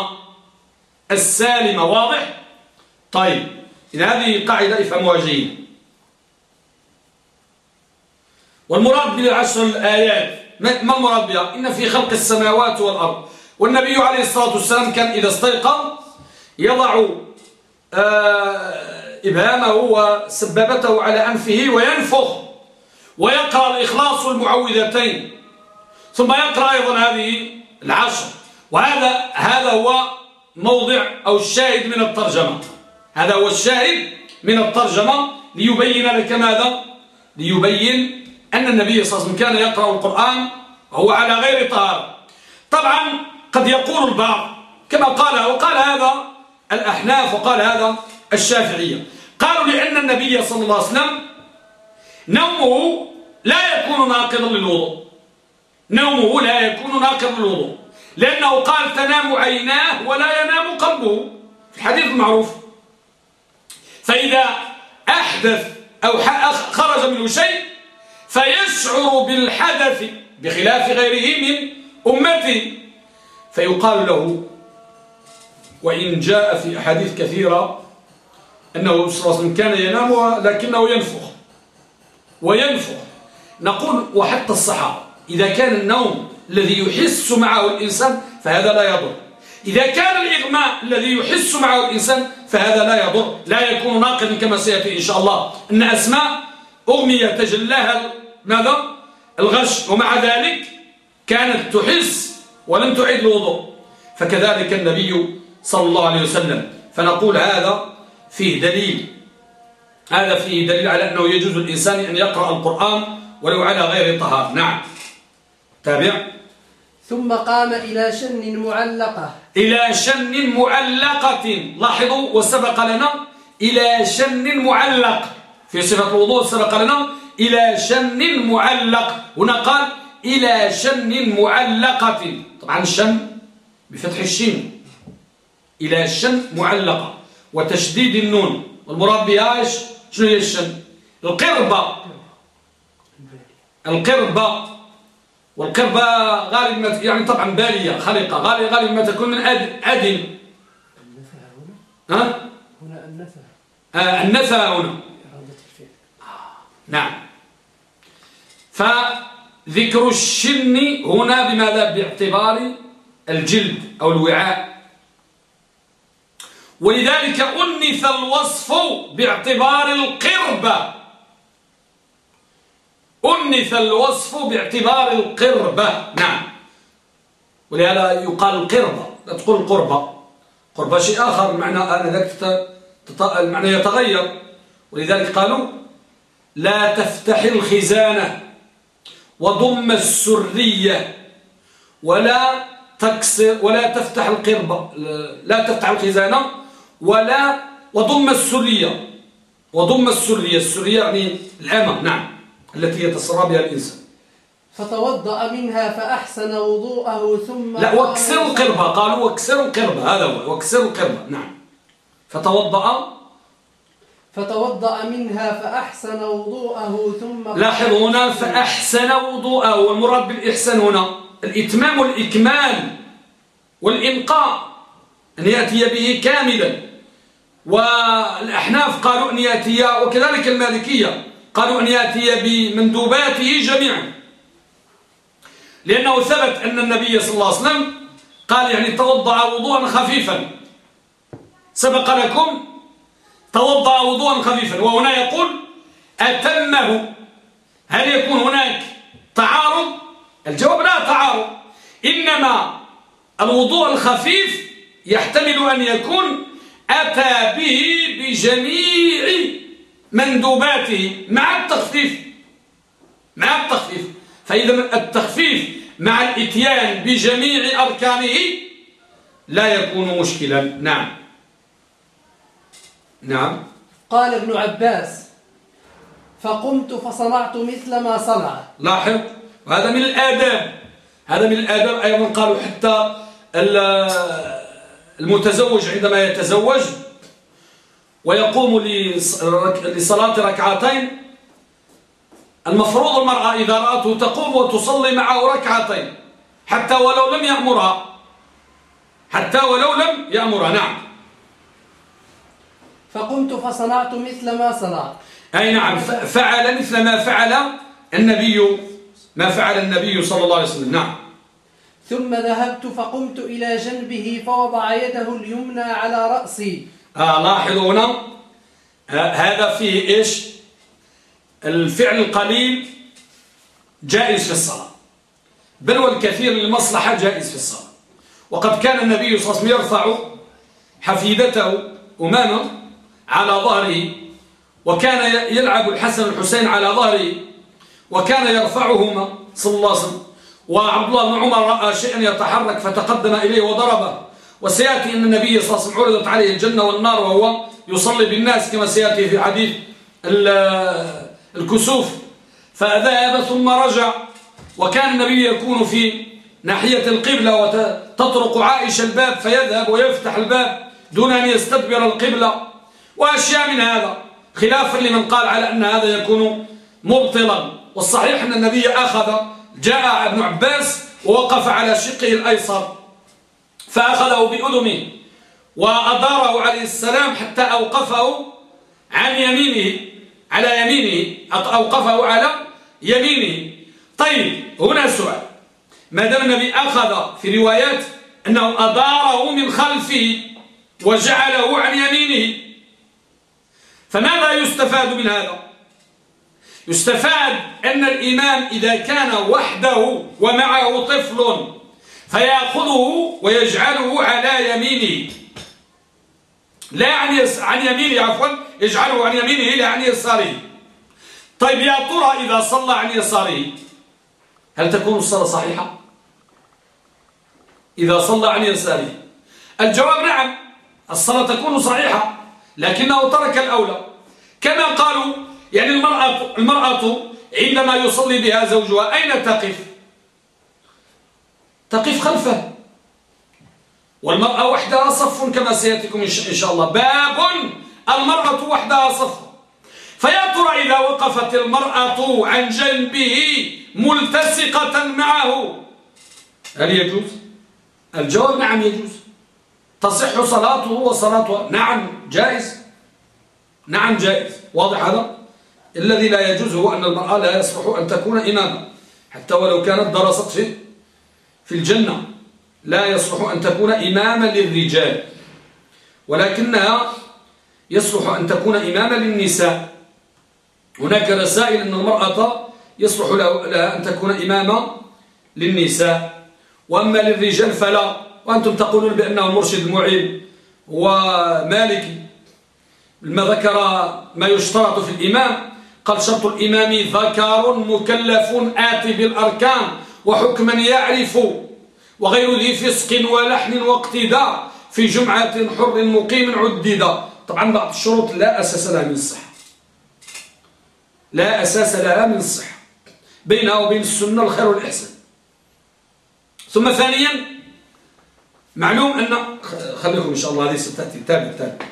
السالم واضح؟ طيب إذا هذه قاعدة افهموها جيدا والمراد بالعشر الآيات ما المراد بها؟ إن في خلق السماوات والأرض. والنبي عليه الصلاة والسلام كان إذا استيقظ يضع إبهامه وسبابته على أنفه وينفخ ويقرأ الإخلاص والمعوذتين ثم يقرأ أيضا هذه العشر. وهذا هذا هو موضع أو الشاهد من الترجمة. هذا هو الشاهد من الترجمة ليبين لك ماذا؟ ليبين أن النبي صلى الله عليه وسلم كان يقرأ القرآن وهو على غير طهارة. طبعا قد يقول البعض كما قال وقال هذا الأحناف وقال هذا الشافعية. قالوا لأن النبي صلى الله عليه وسلم نومه لا يكون ناقضا للوضوء. نومه لا يكون ناقضا للوضوء. لأنه قال تنام عيناه ولا ينام قلبه. في الحديث المعروف. فإذا أحدث أو خرج منه شيء فيشعر بالحدث بخلاف غيره من أمته. فيقال له وإن جاء في أحاديث كثيرة أنه صلى الله عليه وسلم كان ينام لكنه ينفخ. وينفخ. نقول وحتى الصحابة إذا كان النوم الذي يحس معه الإنسان فهذا لا يضر. إذا كان الإغماء الذي يحس معه الإنسان فهذا لا يضر. لا يكون ناقضا كما سيأتي إن شاء الله. أن أسماء أغمية تجلاها ماذا؟ الغش. ومع ذلك كانت تحس ولم تعيد الوضوء فكذلك النبي صلى الله عليه وسلم. فنقول هذا فيه دليل. هذا فيه دليل على أنه يجوز الإنسان أن يقرأ القرآن ولو على غير طهار. نعم. تابع؟ ثم قام إلى شن معلقة. إلى شن معلقة. لاحظوا وسبق لنا إلى شن معلق. في صفة الوضوء سبق لنا إلى شن معلق. هنا قال إلى شن معلقة. طبعا الشن بفتح الشين. إلى شن معلقة وتشديد النون. والمراد بها إيش؟ شنو هي الشن؟ القربة. القربة. والقربة غالبا يعني طبعا بالية خليقة غالبا ما تكون من أدم ها؟ هنا النفى آه النفى هنا. نعم. فذكر الشن هنا بماذا؟ باعتبار الجلد أو الوعاء. ولذلك أنث الوصف باعتبار القربة أنث الوصف باعتبار القربة نعم. ولهذا يقال القربة لا تقول القربة قربة شيء آخر المعنى أنا ذاك المعنى يتغير. ولذلك قالوا لا تفتح الخزانة وضم السرية ولا تكسر ولا تفتح القربة لا تفتح الخزانة ولا وضم السرية. وضم السرية. السرية يعني العمى. نعم. التي يتصرى بها الإنسان. فتوضأ منها فأحسن وضوءه ثم لا واكسروا القربة قالوا واكسروا القربة هذا هو. واكسروا القربة نعم. فتوضأ. فتوضأ منها فأحسن وضوءه ثم لاحظ هنا فأحسن وضوءه. والمراد بالإحسان هنا. الإتمام والإكمال والإنقاء. أن يأتي به كاملا. والأحناف قالوا أن يأتي وكذلك المالكية قالوا أن يأتي بمندوباته جميعا. لأنه ثبت أن النبي صلى الله عليه وسلم قال يعني توضع وضوءا خفيفا. سبق لكم توضع وضوءا خفيفا وهنا يقول أتمه. هل يكون هناك تعارض؟ الجواب لا تعارض. إنما الوضوء الخفيف يحتمل أن يكون أتى به بجميع مندوباته مع التخفيف مع التخفيف. فإذا التخفيف مع الإتيان بجميع أركانه لا يكون مشكلا. نعم. نعم. قال ابن عباس فقمت فصنعت مثل ما صنع. لاحظ وهذا من الآداب. هذا من الآداب أيضا قالوا حتى المتزوج عندما يتزوج ويقوم لصلاة ركعتين. المفروض المرأة إذا رأته تقوم وتصلي معه ركعتين حتى ولو لم يأمرها. حتى ولو لم يأمرها نعم. فقمت فصنعت مثل ما صنع أي نعم فعل مثل ما فعل النبي ما فعل النبي صلى الله عليه وسلم نعم. ثم ذهبت فقمت إلى جنبه فوضع يده اليمنى على رأسي. آه لاحظوا هنا. آه هذا فيه إيش؟ الفعل القليل جائز في الصلاة. بل والكثير للمصلحة جائز في الصلاة. وقد كان النبي صلى الله عليه وسلم يرفع حفيدته أمامه على ظهره وكان يلعب الحسن والحسين على ظهره وكان يرفعهما صلى الله عليه وسلم. وعبد الله بن عمر رأى شيئا يتحرك فتقدم إليه وضربه. وسيأتي أن النبي صلى الله عليه وسلم عرضت عليه الجنة والنار وهو يصلي بالناس كما سيأتي في حديث الكسوف. فذهب ثم رجع. وكان النبي يكون في ناحية القبلة وتطرق عائشة الباب فيذهب ويفتح الباب دون أن يستدبر القبلة. وأشياء من هذا. خلافا لمن قال على أن هذا يكون مبطلا. والصحيح أن النبي أخذ جاء ابن عباس ووقف على شقه الأيسر فأخذه بأذمه وأداره عليه السلام حتى أوقفه عن يمينه على يمينه أوقفه على يمينه. طيب هنا سؤال ما دام النبي أخذ في روايات أنه أداره من خلفه وجعله عن يمينه فماذا يستفاد من هذا؟ يستفاد أن الإمام إذا كان وحده ومعه طفل فيأخذه ويجعله على يمينه. لا عن, يس... عن يمينه عفوا يجعله عن يمينه لا عن يساره. طيب يا ترى إذا صلى عن يساره هل تكون الصلاة صحيحة؟ إذا صلى عن يساره. الجواب نعم الصلاة تكون صحيحة لكنه ترك الأولى. كما قالوا يعني المرأة, المرأة عندما يصلي بها زوجها أين تقف؟ تقف خلفه. والمرأة وحدها صف كما سيأتيكم إن شاء الله. باب المرأة وحدها صف. فيا ترى إذا وقفت المرأة عن جنبه ملتصقة معه. هل يجوز؟ الجواب نعم يجوز. تصح صلاته وصلاتها نعم جائز. نعم جائز. واضح هذا؟ الذي لا يجوز هو أن المرأة لا يصلح أن تكون إماما. حتى ولو كانت درست في في الجنة لا يصلح أن تكون إماما للرجال. ولكنها يصلح أن تكون إماما للنساء. هناك رسائل أن المرأة يصلح لها أن تكون إماما للنساء. وأما للرجال فلا. وأنتم تقولون بأنه مرشد معين ومالكي. ما ذكر ما يشترط في الإمام قال شرط الإمام ذكر مكلف آتي بالأركان وحكما يعرف وغير ذي فسق ولحن واقتداء في جمعة حر مقيم عددا طبعا بعض الشروط لا أساس لها من الصحة لا أساس لها من الصحة بينها وبين السنة الخير والإحسان. ثم ثانيا معلوم أن خليكم إن شاء الله هذه ستأتي تابع تابع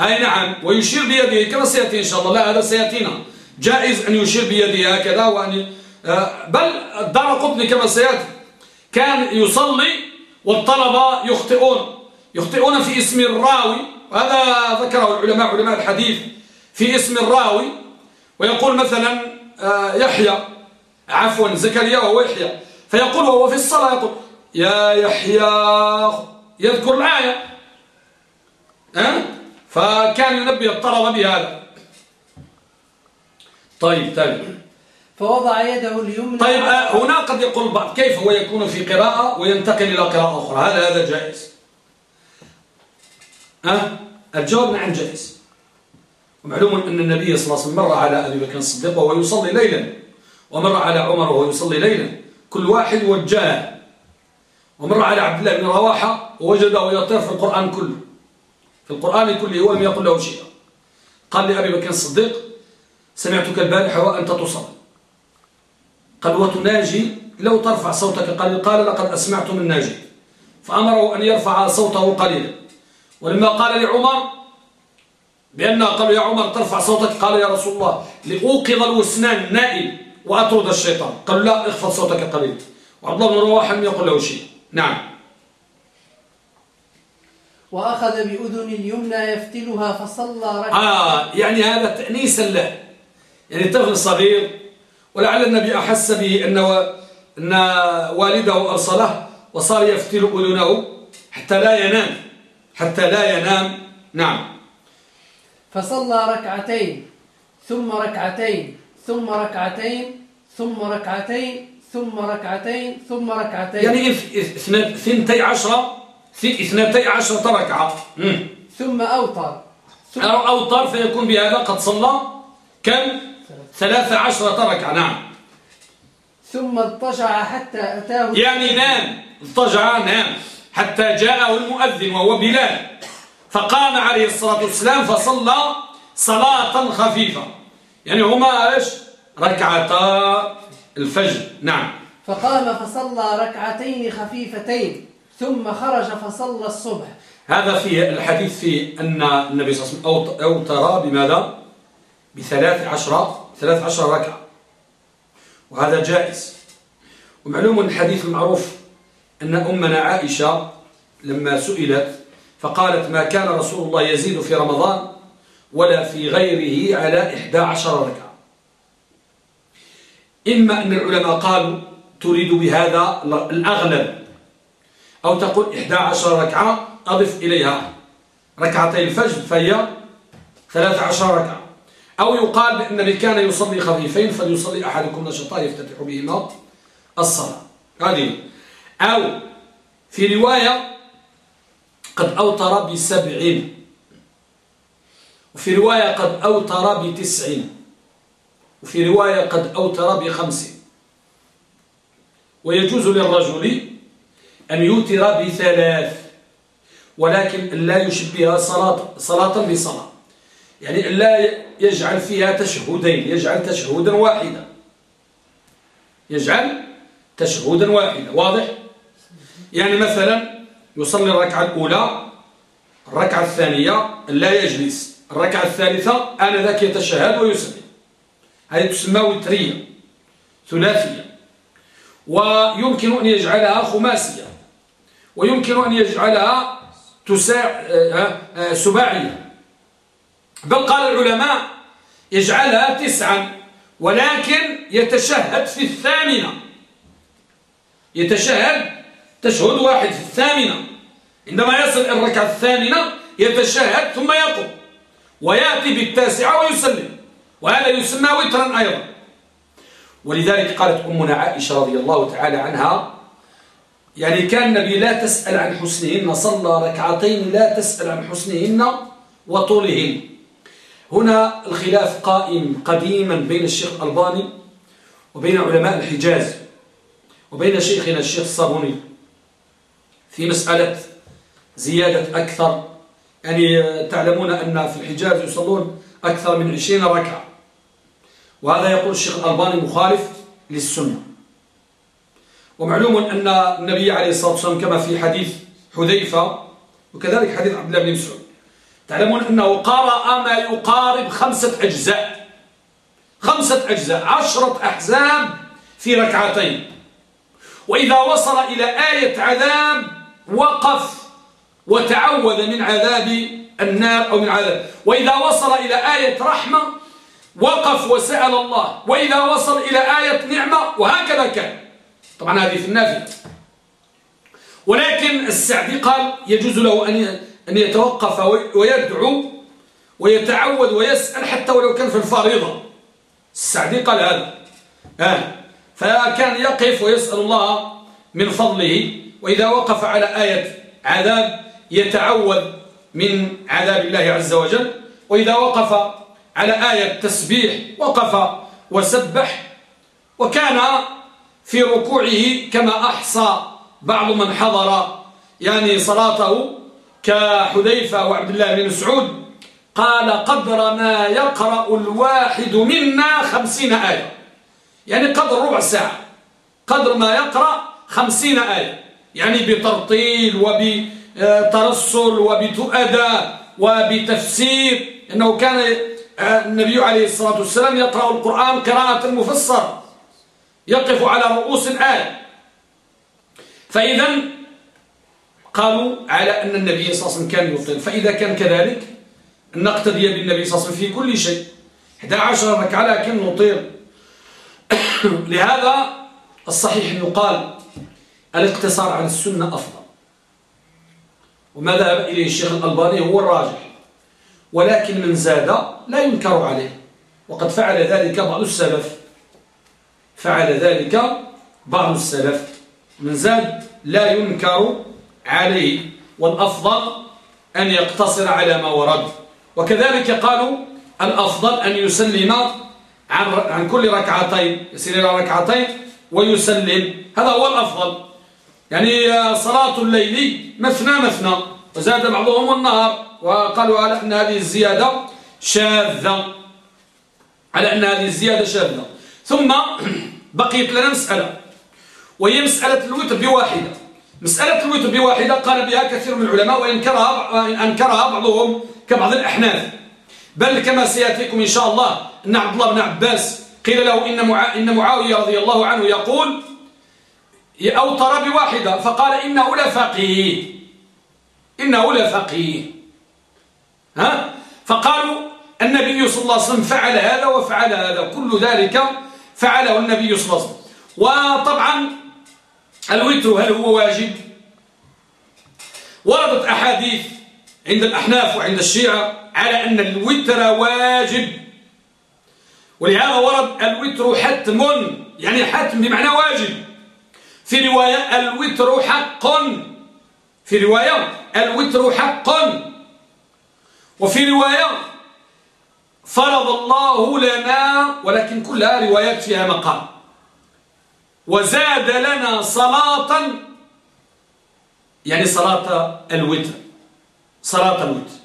أي نعم ويشير بيده كما سيأتي إن شاء الله. لا هذا سيأتينا. جائز أن يشير بيده هكذا وأن آه، بل الدار قطني كما سيأتي. كان يصلي والطلبة يخطئون. يخطئون في اسم الراوي. وهذا ذكره العلماء علماء الحديث. في اسم الراوي. ويقول مثلا آه، يحيى. عفوا زكريا وهو يحيى. فيقول وهو في الصلاة يقول يا يحيى يذكر الآية. أه؟ فكان ينبه الطلبة بهذا. طيب طيب. فوضع يده اليمنى. طيب آه، هنا قد يقول البعض كيف هو يكون في قراءة وينتقل إلى قراءة أخرى؟ هذا هذا جائز؟ أه؟ الجواب نعم جائز. ومعلوم أن النبي صلى الله عليه وسلم مر على أبي بكر الصديق وهو يصلي ليلا ومر على عمر وهو يصلي ليلا. كل واحد وجاه ومر على عبد الله بن رواحة ووجده يطير في القرآن كله. في القرآن كله ولم يقل له شيئا. قال لأبي بكر الصديق سمعتك البارحة وأنت تصلي قال وتناجي لو ترفع صوتك قال قال لقد أسمعت من ناجي. فأمره أن يرفع صوته قليلا. ولما قال لعمر بأن قالوا يا عمر ترفع صوتك. قال يا رسول الله لأوقظ الوسنان النائم وأطرد الشيطان. قال لا اخفض صوتك قليلا. وعبد الله بن رواحة لم يقل له شيء نعم. وأخذ بأذن اليمنى يفتلها فصلى ركعة. آه يعني هذا تأنيسا له. يعني طفل صغير ولعل النبي أحس به أن, و... أن والده أرسله وصار يفتل أذنه حتى لا ينام. حتى لا ينام. نعم. فصلى ركعتين ثم ركعتين ثم ركعتين ثم ركعتين ثم ركعتين ثم ركعتين. يعني اثنتي عشرة في اثنتي عشرة ركعة ثم أوطر ثم أوطر فيكون بهذا قد صلى كم؟ ثلاث عشرة ركعة نعم. ثم اضطجع حتى أتاه يعني نام اضطجع نام حتى جاءه المؤذن وهو بلال. فقام عليه الصلاة والسلام فصلى صلاة خفيفة. يعني هما إيش؟ ركعتا الفجر. نعم. فقام فصلى ركعتين خفيفتين. ثم خرج فصلى الصبح. هذا في الحديث في أن النبي صلى الله عليه وسلم أوتر بماذا؟ بثلاث عشرة ثلاث عشرة ركعة. وهذا جائز. ومعلوم الحديث المعروف أن أمنا عائشة لما سئلت فقالت ما كان رسول الله يزيد في رمضان ولا في غيره على إحدى عشر ركعة. إما أن العلماء قالوا تريد بهذا الأغلب أو تقول إحدى عشر ركعة أضف إليها. ركعتي الفجر فهي ثلاث عشر ركعة. أو يقال بأن من كان يصلي خفيفين فليصلي أحدكم نشطاء يفتتح بهما الصلاة. هذه. أو في رواية قد أوتر بسبعين. وفي رواية قد أوتر بتسعين. وفي رواية قد أوتر بخمس. ويجوز للرجل أن يوتر بثلاث ولكن لا يشبه صلاة, صلاة بصلاة يعني لا يجعل فيها تشهدين يجعل تشهدا واحدا. يجعل تشهدا واحدا واضح؟ يعني مثلا يصلي الركعة الأولى الركعة الثانية لا يجلس الركعة الثالثة آنذاك يتشهد ويسلم هذه تسمى وترية ثلاثية. ويمكن أن يجعلها خماسية. ويمكن أن يجعلها آه، آه، سباعية. بل قال العلماء يجعلها تسعا ولكن يتشهد في الثامنة. يتشهد تشهد واحد في الثامنة. عندما يصل الركعة الثامنة يتشهد ثم يقوم ويأتي بالتاسعة ويسلم. وهذا يسمى وترا أيضا. ولذلك قالت أمنا عائشة رضي الله تعالى عنها يعني كان النبي لا تسأل عن حسنهن صلى ركعتين لا تسأل عن حسنهن وطولهن. هنا الخلاف قائم قديما بين الشيخ الألباني وبين علماء الحجاز وبين شيخنا الشيخ الصابوني في مسألة زيادة أكثر. يعني تعلمون أن في الحجاز يصلون أكثر من عشرين ركعة. وهذا يقول الشيخ الألباني مخالف للسنة. ومعلوم أن النبي عليه الصلاة والسلام كما في حديث حذيفة وكذلك حديث عبد الله بن مسعود. تعلمون أنه قرأ ما يقارب خمسة أجزاء. خمسة أجزاء عشرة أحزاب في ركعتين. وإذا وصل إلى آية عذاب وقف وتعوذ من عذاب النار أو من عذاب. وإذا وصل إلى آية رحمة وقف وسأل الله. وإذا وصل إلى آية نعمة وهكذا كان. طبعا هذه في النافذة. ولكن السعدي قال يجوز له أن يتوقف ويدعو ويتعوذ ويسأل حتى ولو كان في الفريضة. السعدي قال هذا. آه. فكان يقف ويسأل الله من فضله وإذا وقف على آية عذاب يتعوذ من عذاب الله عز وجل وإذا وقف على آية تسبيح وقف وسبح وكان في ركوعه كما أحصى بعض من حضر يعني صلاته كحذيفة وعبد الله بن مسعود. قال قدر ما يقرأ الواحد منا خمسين آية. يعني قدر ربع ساعة. قدر ما يقرأ خمسين آية. يعني بترطيل وبترسل وبتؤدى وبتفسير. إنه كان النبي عليه الصلاة والسلام يقرأ القرآن قراءة مفسرة. يقف على رؤوس الآية فإذا قالوا على أن النبي صلى الله عليه وسلم كان يطيل فإذا كان كذلك نقتدي بالنبي صلى الله عليه وسلم في كل شيء. 11 ركعة لكن نطير. لهذا الصحيح يقال الاقتصار على السنة أفضل. وما ذهب إليه الشيخ الألباني؟ هو الراجح. ولكن من زاد لا ينكر عليه. وقد فعل ذلك بعض السلف. فعل ذلك بعض السلف. من زاد لا ينكر عليه والأفضل أن يقتصر على ما ورد. وكذلك قالوا الأفضل أن يسلم عن, عن كل ركعتين يسير إلى ركعتين ويسلم. هذا هو الأفضل. يعني صلاة الليل مثنى مثنى. وزاد بعضهم النهار وقالوا على أن هذه الزيادة شاذة. على أن هذه الزيادة شاذة. ثم بقيت لنا مسألة وهي مسألة الوتر بواحدة. مسألة الوتر بواحدة قال بها كثير من العلماء وإنكرها, أنكرها بعضهم كبعض الأحناف. بل كما سيأتيكم إن شاء الله أن عبد الله بن عباس قيل له إن, معا إن معاوية رضي الله عنه يقول أوتر بواحدة. فقال إنه لفقيه. إنه لفقيه. ها؟ فقالوا النبي صلى الله عليه وسلم فعل هذا وفعل هذا كل ذلك فعله النبي صلى الله عليه وسلم. وطبعا الوتر هل هو واجب؟ وردت أحاديث عند الأحناف وعند الشيعة على أن الوتر واجب. ولهذا ورد الوتر حتم يعني حتم بمعنى واجب. في رواية الوتر حق. في رواية الوتر حق. وفي رواية فرض الله لنا ولكن كلها روايات فيها مقام. وزاد لنا صلاة يعني صلاة الوتر صلاة الوتر.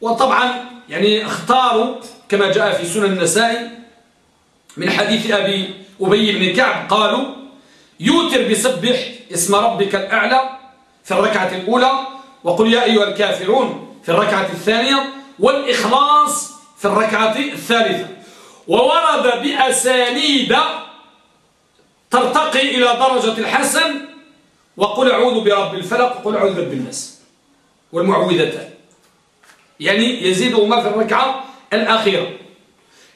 وطبعا يعني اختاروا كما جاء في سنن النسائي من حديث أبي أبي بن كعب قالوا يوتر بسبح اسم ربك الأعلى في الركعة الأولى وقل يا أيها الكافرون في الركعة الثانية والإخلاص في الركعة الثالثة. وورد بأسانيد ترتقي إلى درجة الحسن وقل أعوذ برب الفلق وقل أعوذ برب الناس والمعوذتان. يعني يزيدهما في الركعة الأخيرة.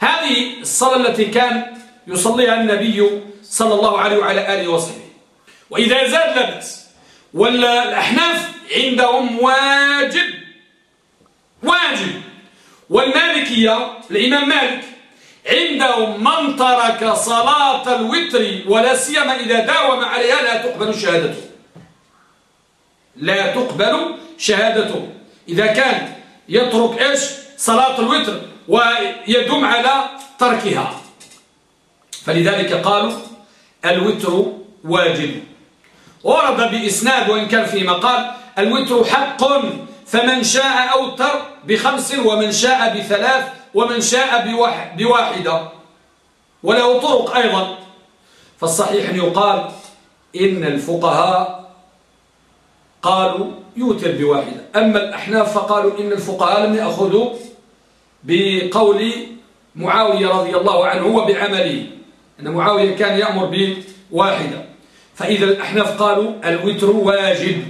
هذه الصلاة التي كان يصليها النبي صلى الله عليه وعلى آله وصحبه. وإذا زاد لبس والأحناف عندهم واجب. واجب. والمالكية الإمام مالك عندهم من ترك صلاة الوتر ولا سيما إذا داوم عليها لا تقبل شهادته. لا تقبل شهادته. إذا كان يترك إيش؟ صلاة الوتر ويدوم على تركها. فلذلك قالوا الوتر واجب. ورد بإسناد وإن كان في مقال الوتر حق فمن شاء أوتر بخمس ومن شاء بثلاث ومن شاء بواحدة. وله طرق أيضا. فالصحيح أن يقال إن الفقهاء قالوا يوتر بواحدة. أما الأحناف فقالوا إن الفقهاء لم يأخذوا بقول معاوية رضي الله عنه وبعمله. أن معاوية كان يأمر بواحدة. فإذا الأحناف قالوا الوتر واجب.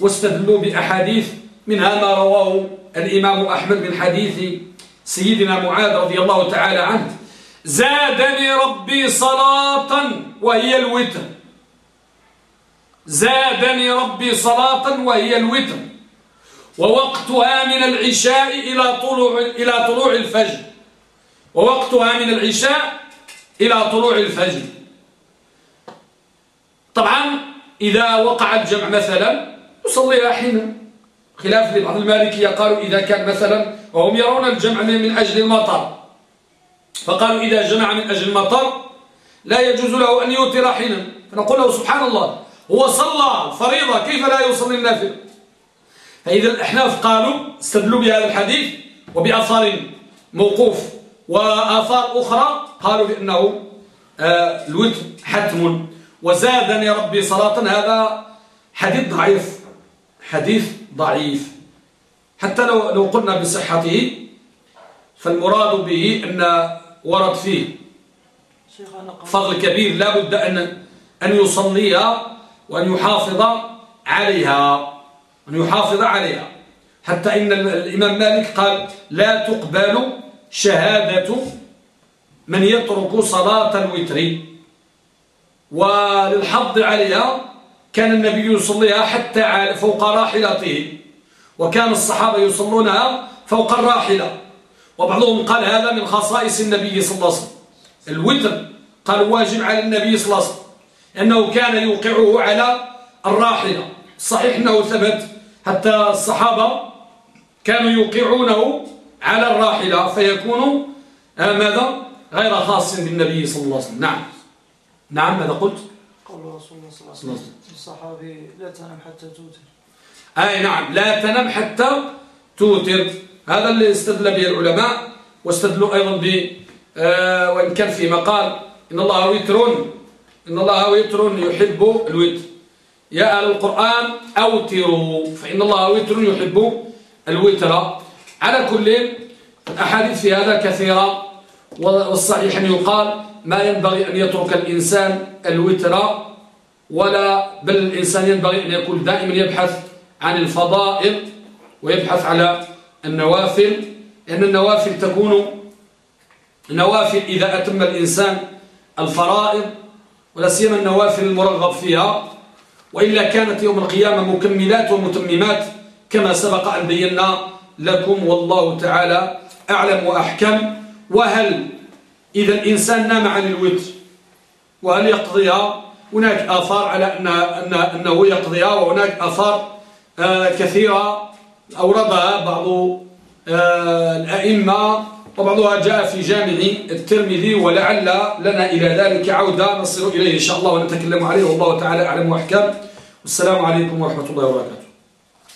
واستدلوا بأحاديث منها ما رواه الإمام أحمد من حديث سيدنا معاذ رضي الله تعالى عنه. زادني ربي صلاة وهي الوتر. زادني ربي صلاة وهي الوتر. ووقتها من العشاء إلى طلوع إلى طلوع الفجر. ووقتها من العشاء إلى طلوع الفجر. طبعا إذا وقع الجمع مثلا يصليها حين خلاف لبعض المالكية قالوا إذا كان مثلا وهم يرون الجمع من أجل المطر. فقالوا إذا جمع من أجل المطر لا يجوز له أن يوتر حينا. فنقول له سبحان الله هو صلى الفريضة كيف لا يصلي النافل؟ فإذا الأحناف قالوا استدلوا بهذا الحديث وبأثار موقوف وآثار أخرى قالوا بأنه آه، الوتر حتم. وزادني ربي صلاة هذا حديث ضعيف. حديث ضعيف. حتى لو لو قلنا بصحته فالمراد به أن ورد فيه. فضل كبير لا بد أن أن يصليها وأن يحافظ عليها. أن يحافظ عليها. حتى إن الإمام مالك قال لا تقبل شهادة من يترك صلاة الوتر. وللحظ عليها كان النبي يصليها حتى فوق راحلته وكان الصحابة يصلونها فوق الراحلة. وبعضهم قال هذا من خصائص النبي صلى الله عليه وسلم. الوتر قال واجب على النبي صلى الله عليه وسلم أنه كان يوقعه على الراحلة. صحيح أنه ثبت حتى الصحابة كانوا يوقعونه على الراحلة فيكون آه، ماذا؟ غير خاص بالنبي صلى الله عليه وسلم. نعم. نعم ماذا قلت؟ قول رسول الله صلى الله عليه وسلم الصحابي لا تنام حتى توتر. أي نعم لا تنام حتى توتر. هذا اللي استدل به العلماء واستدلوا أيضا ب آه، وإن كان في مقال إن الله وتر إن الله وتر يحب الوتر. يا أهل القرآن أوتروا فإن الله وتر يحب الوتر. على كل الأحاديث في هذا كثيرة والصحيح أن يقال ما ينبغي أن يترك الإنسان الوتر ولا بل الإنسان ينبغي أن يكون دائما يبحث عن الفضائل ويبحث على النوافل لأن النوافل تكون نوافل إذا أتم الإنسان الفرائض ولا سيما النوافل المرغب فيها وإلا كانت يوم القيامة مكملات ومتممات كما سبق أن بينا لكم والله تعالى أعلم وأحكم. وهل إذا الإنسان نام عن الوتر وهل يقضيها؟ هناك آثار على أن أنه يقضيها وهناك آثار آه، كثيرة أوردها بعض آه، الأئمة وبعضها جاء في جامع الترمذي ولعل لنا إلى ذلك عودة نصل إليه إن شاء الله ونتكلم عليه والله تعالى أعلم وأحكام والسلام عليكم ورحمة الله وبركاته.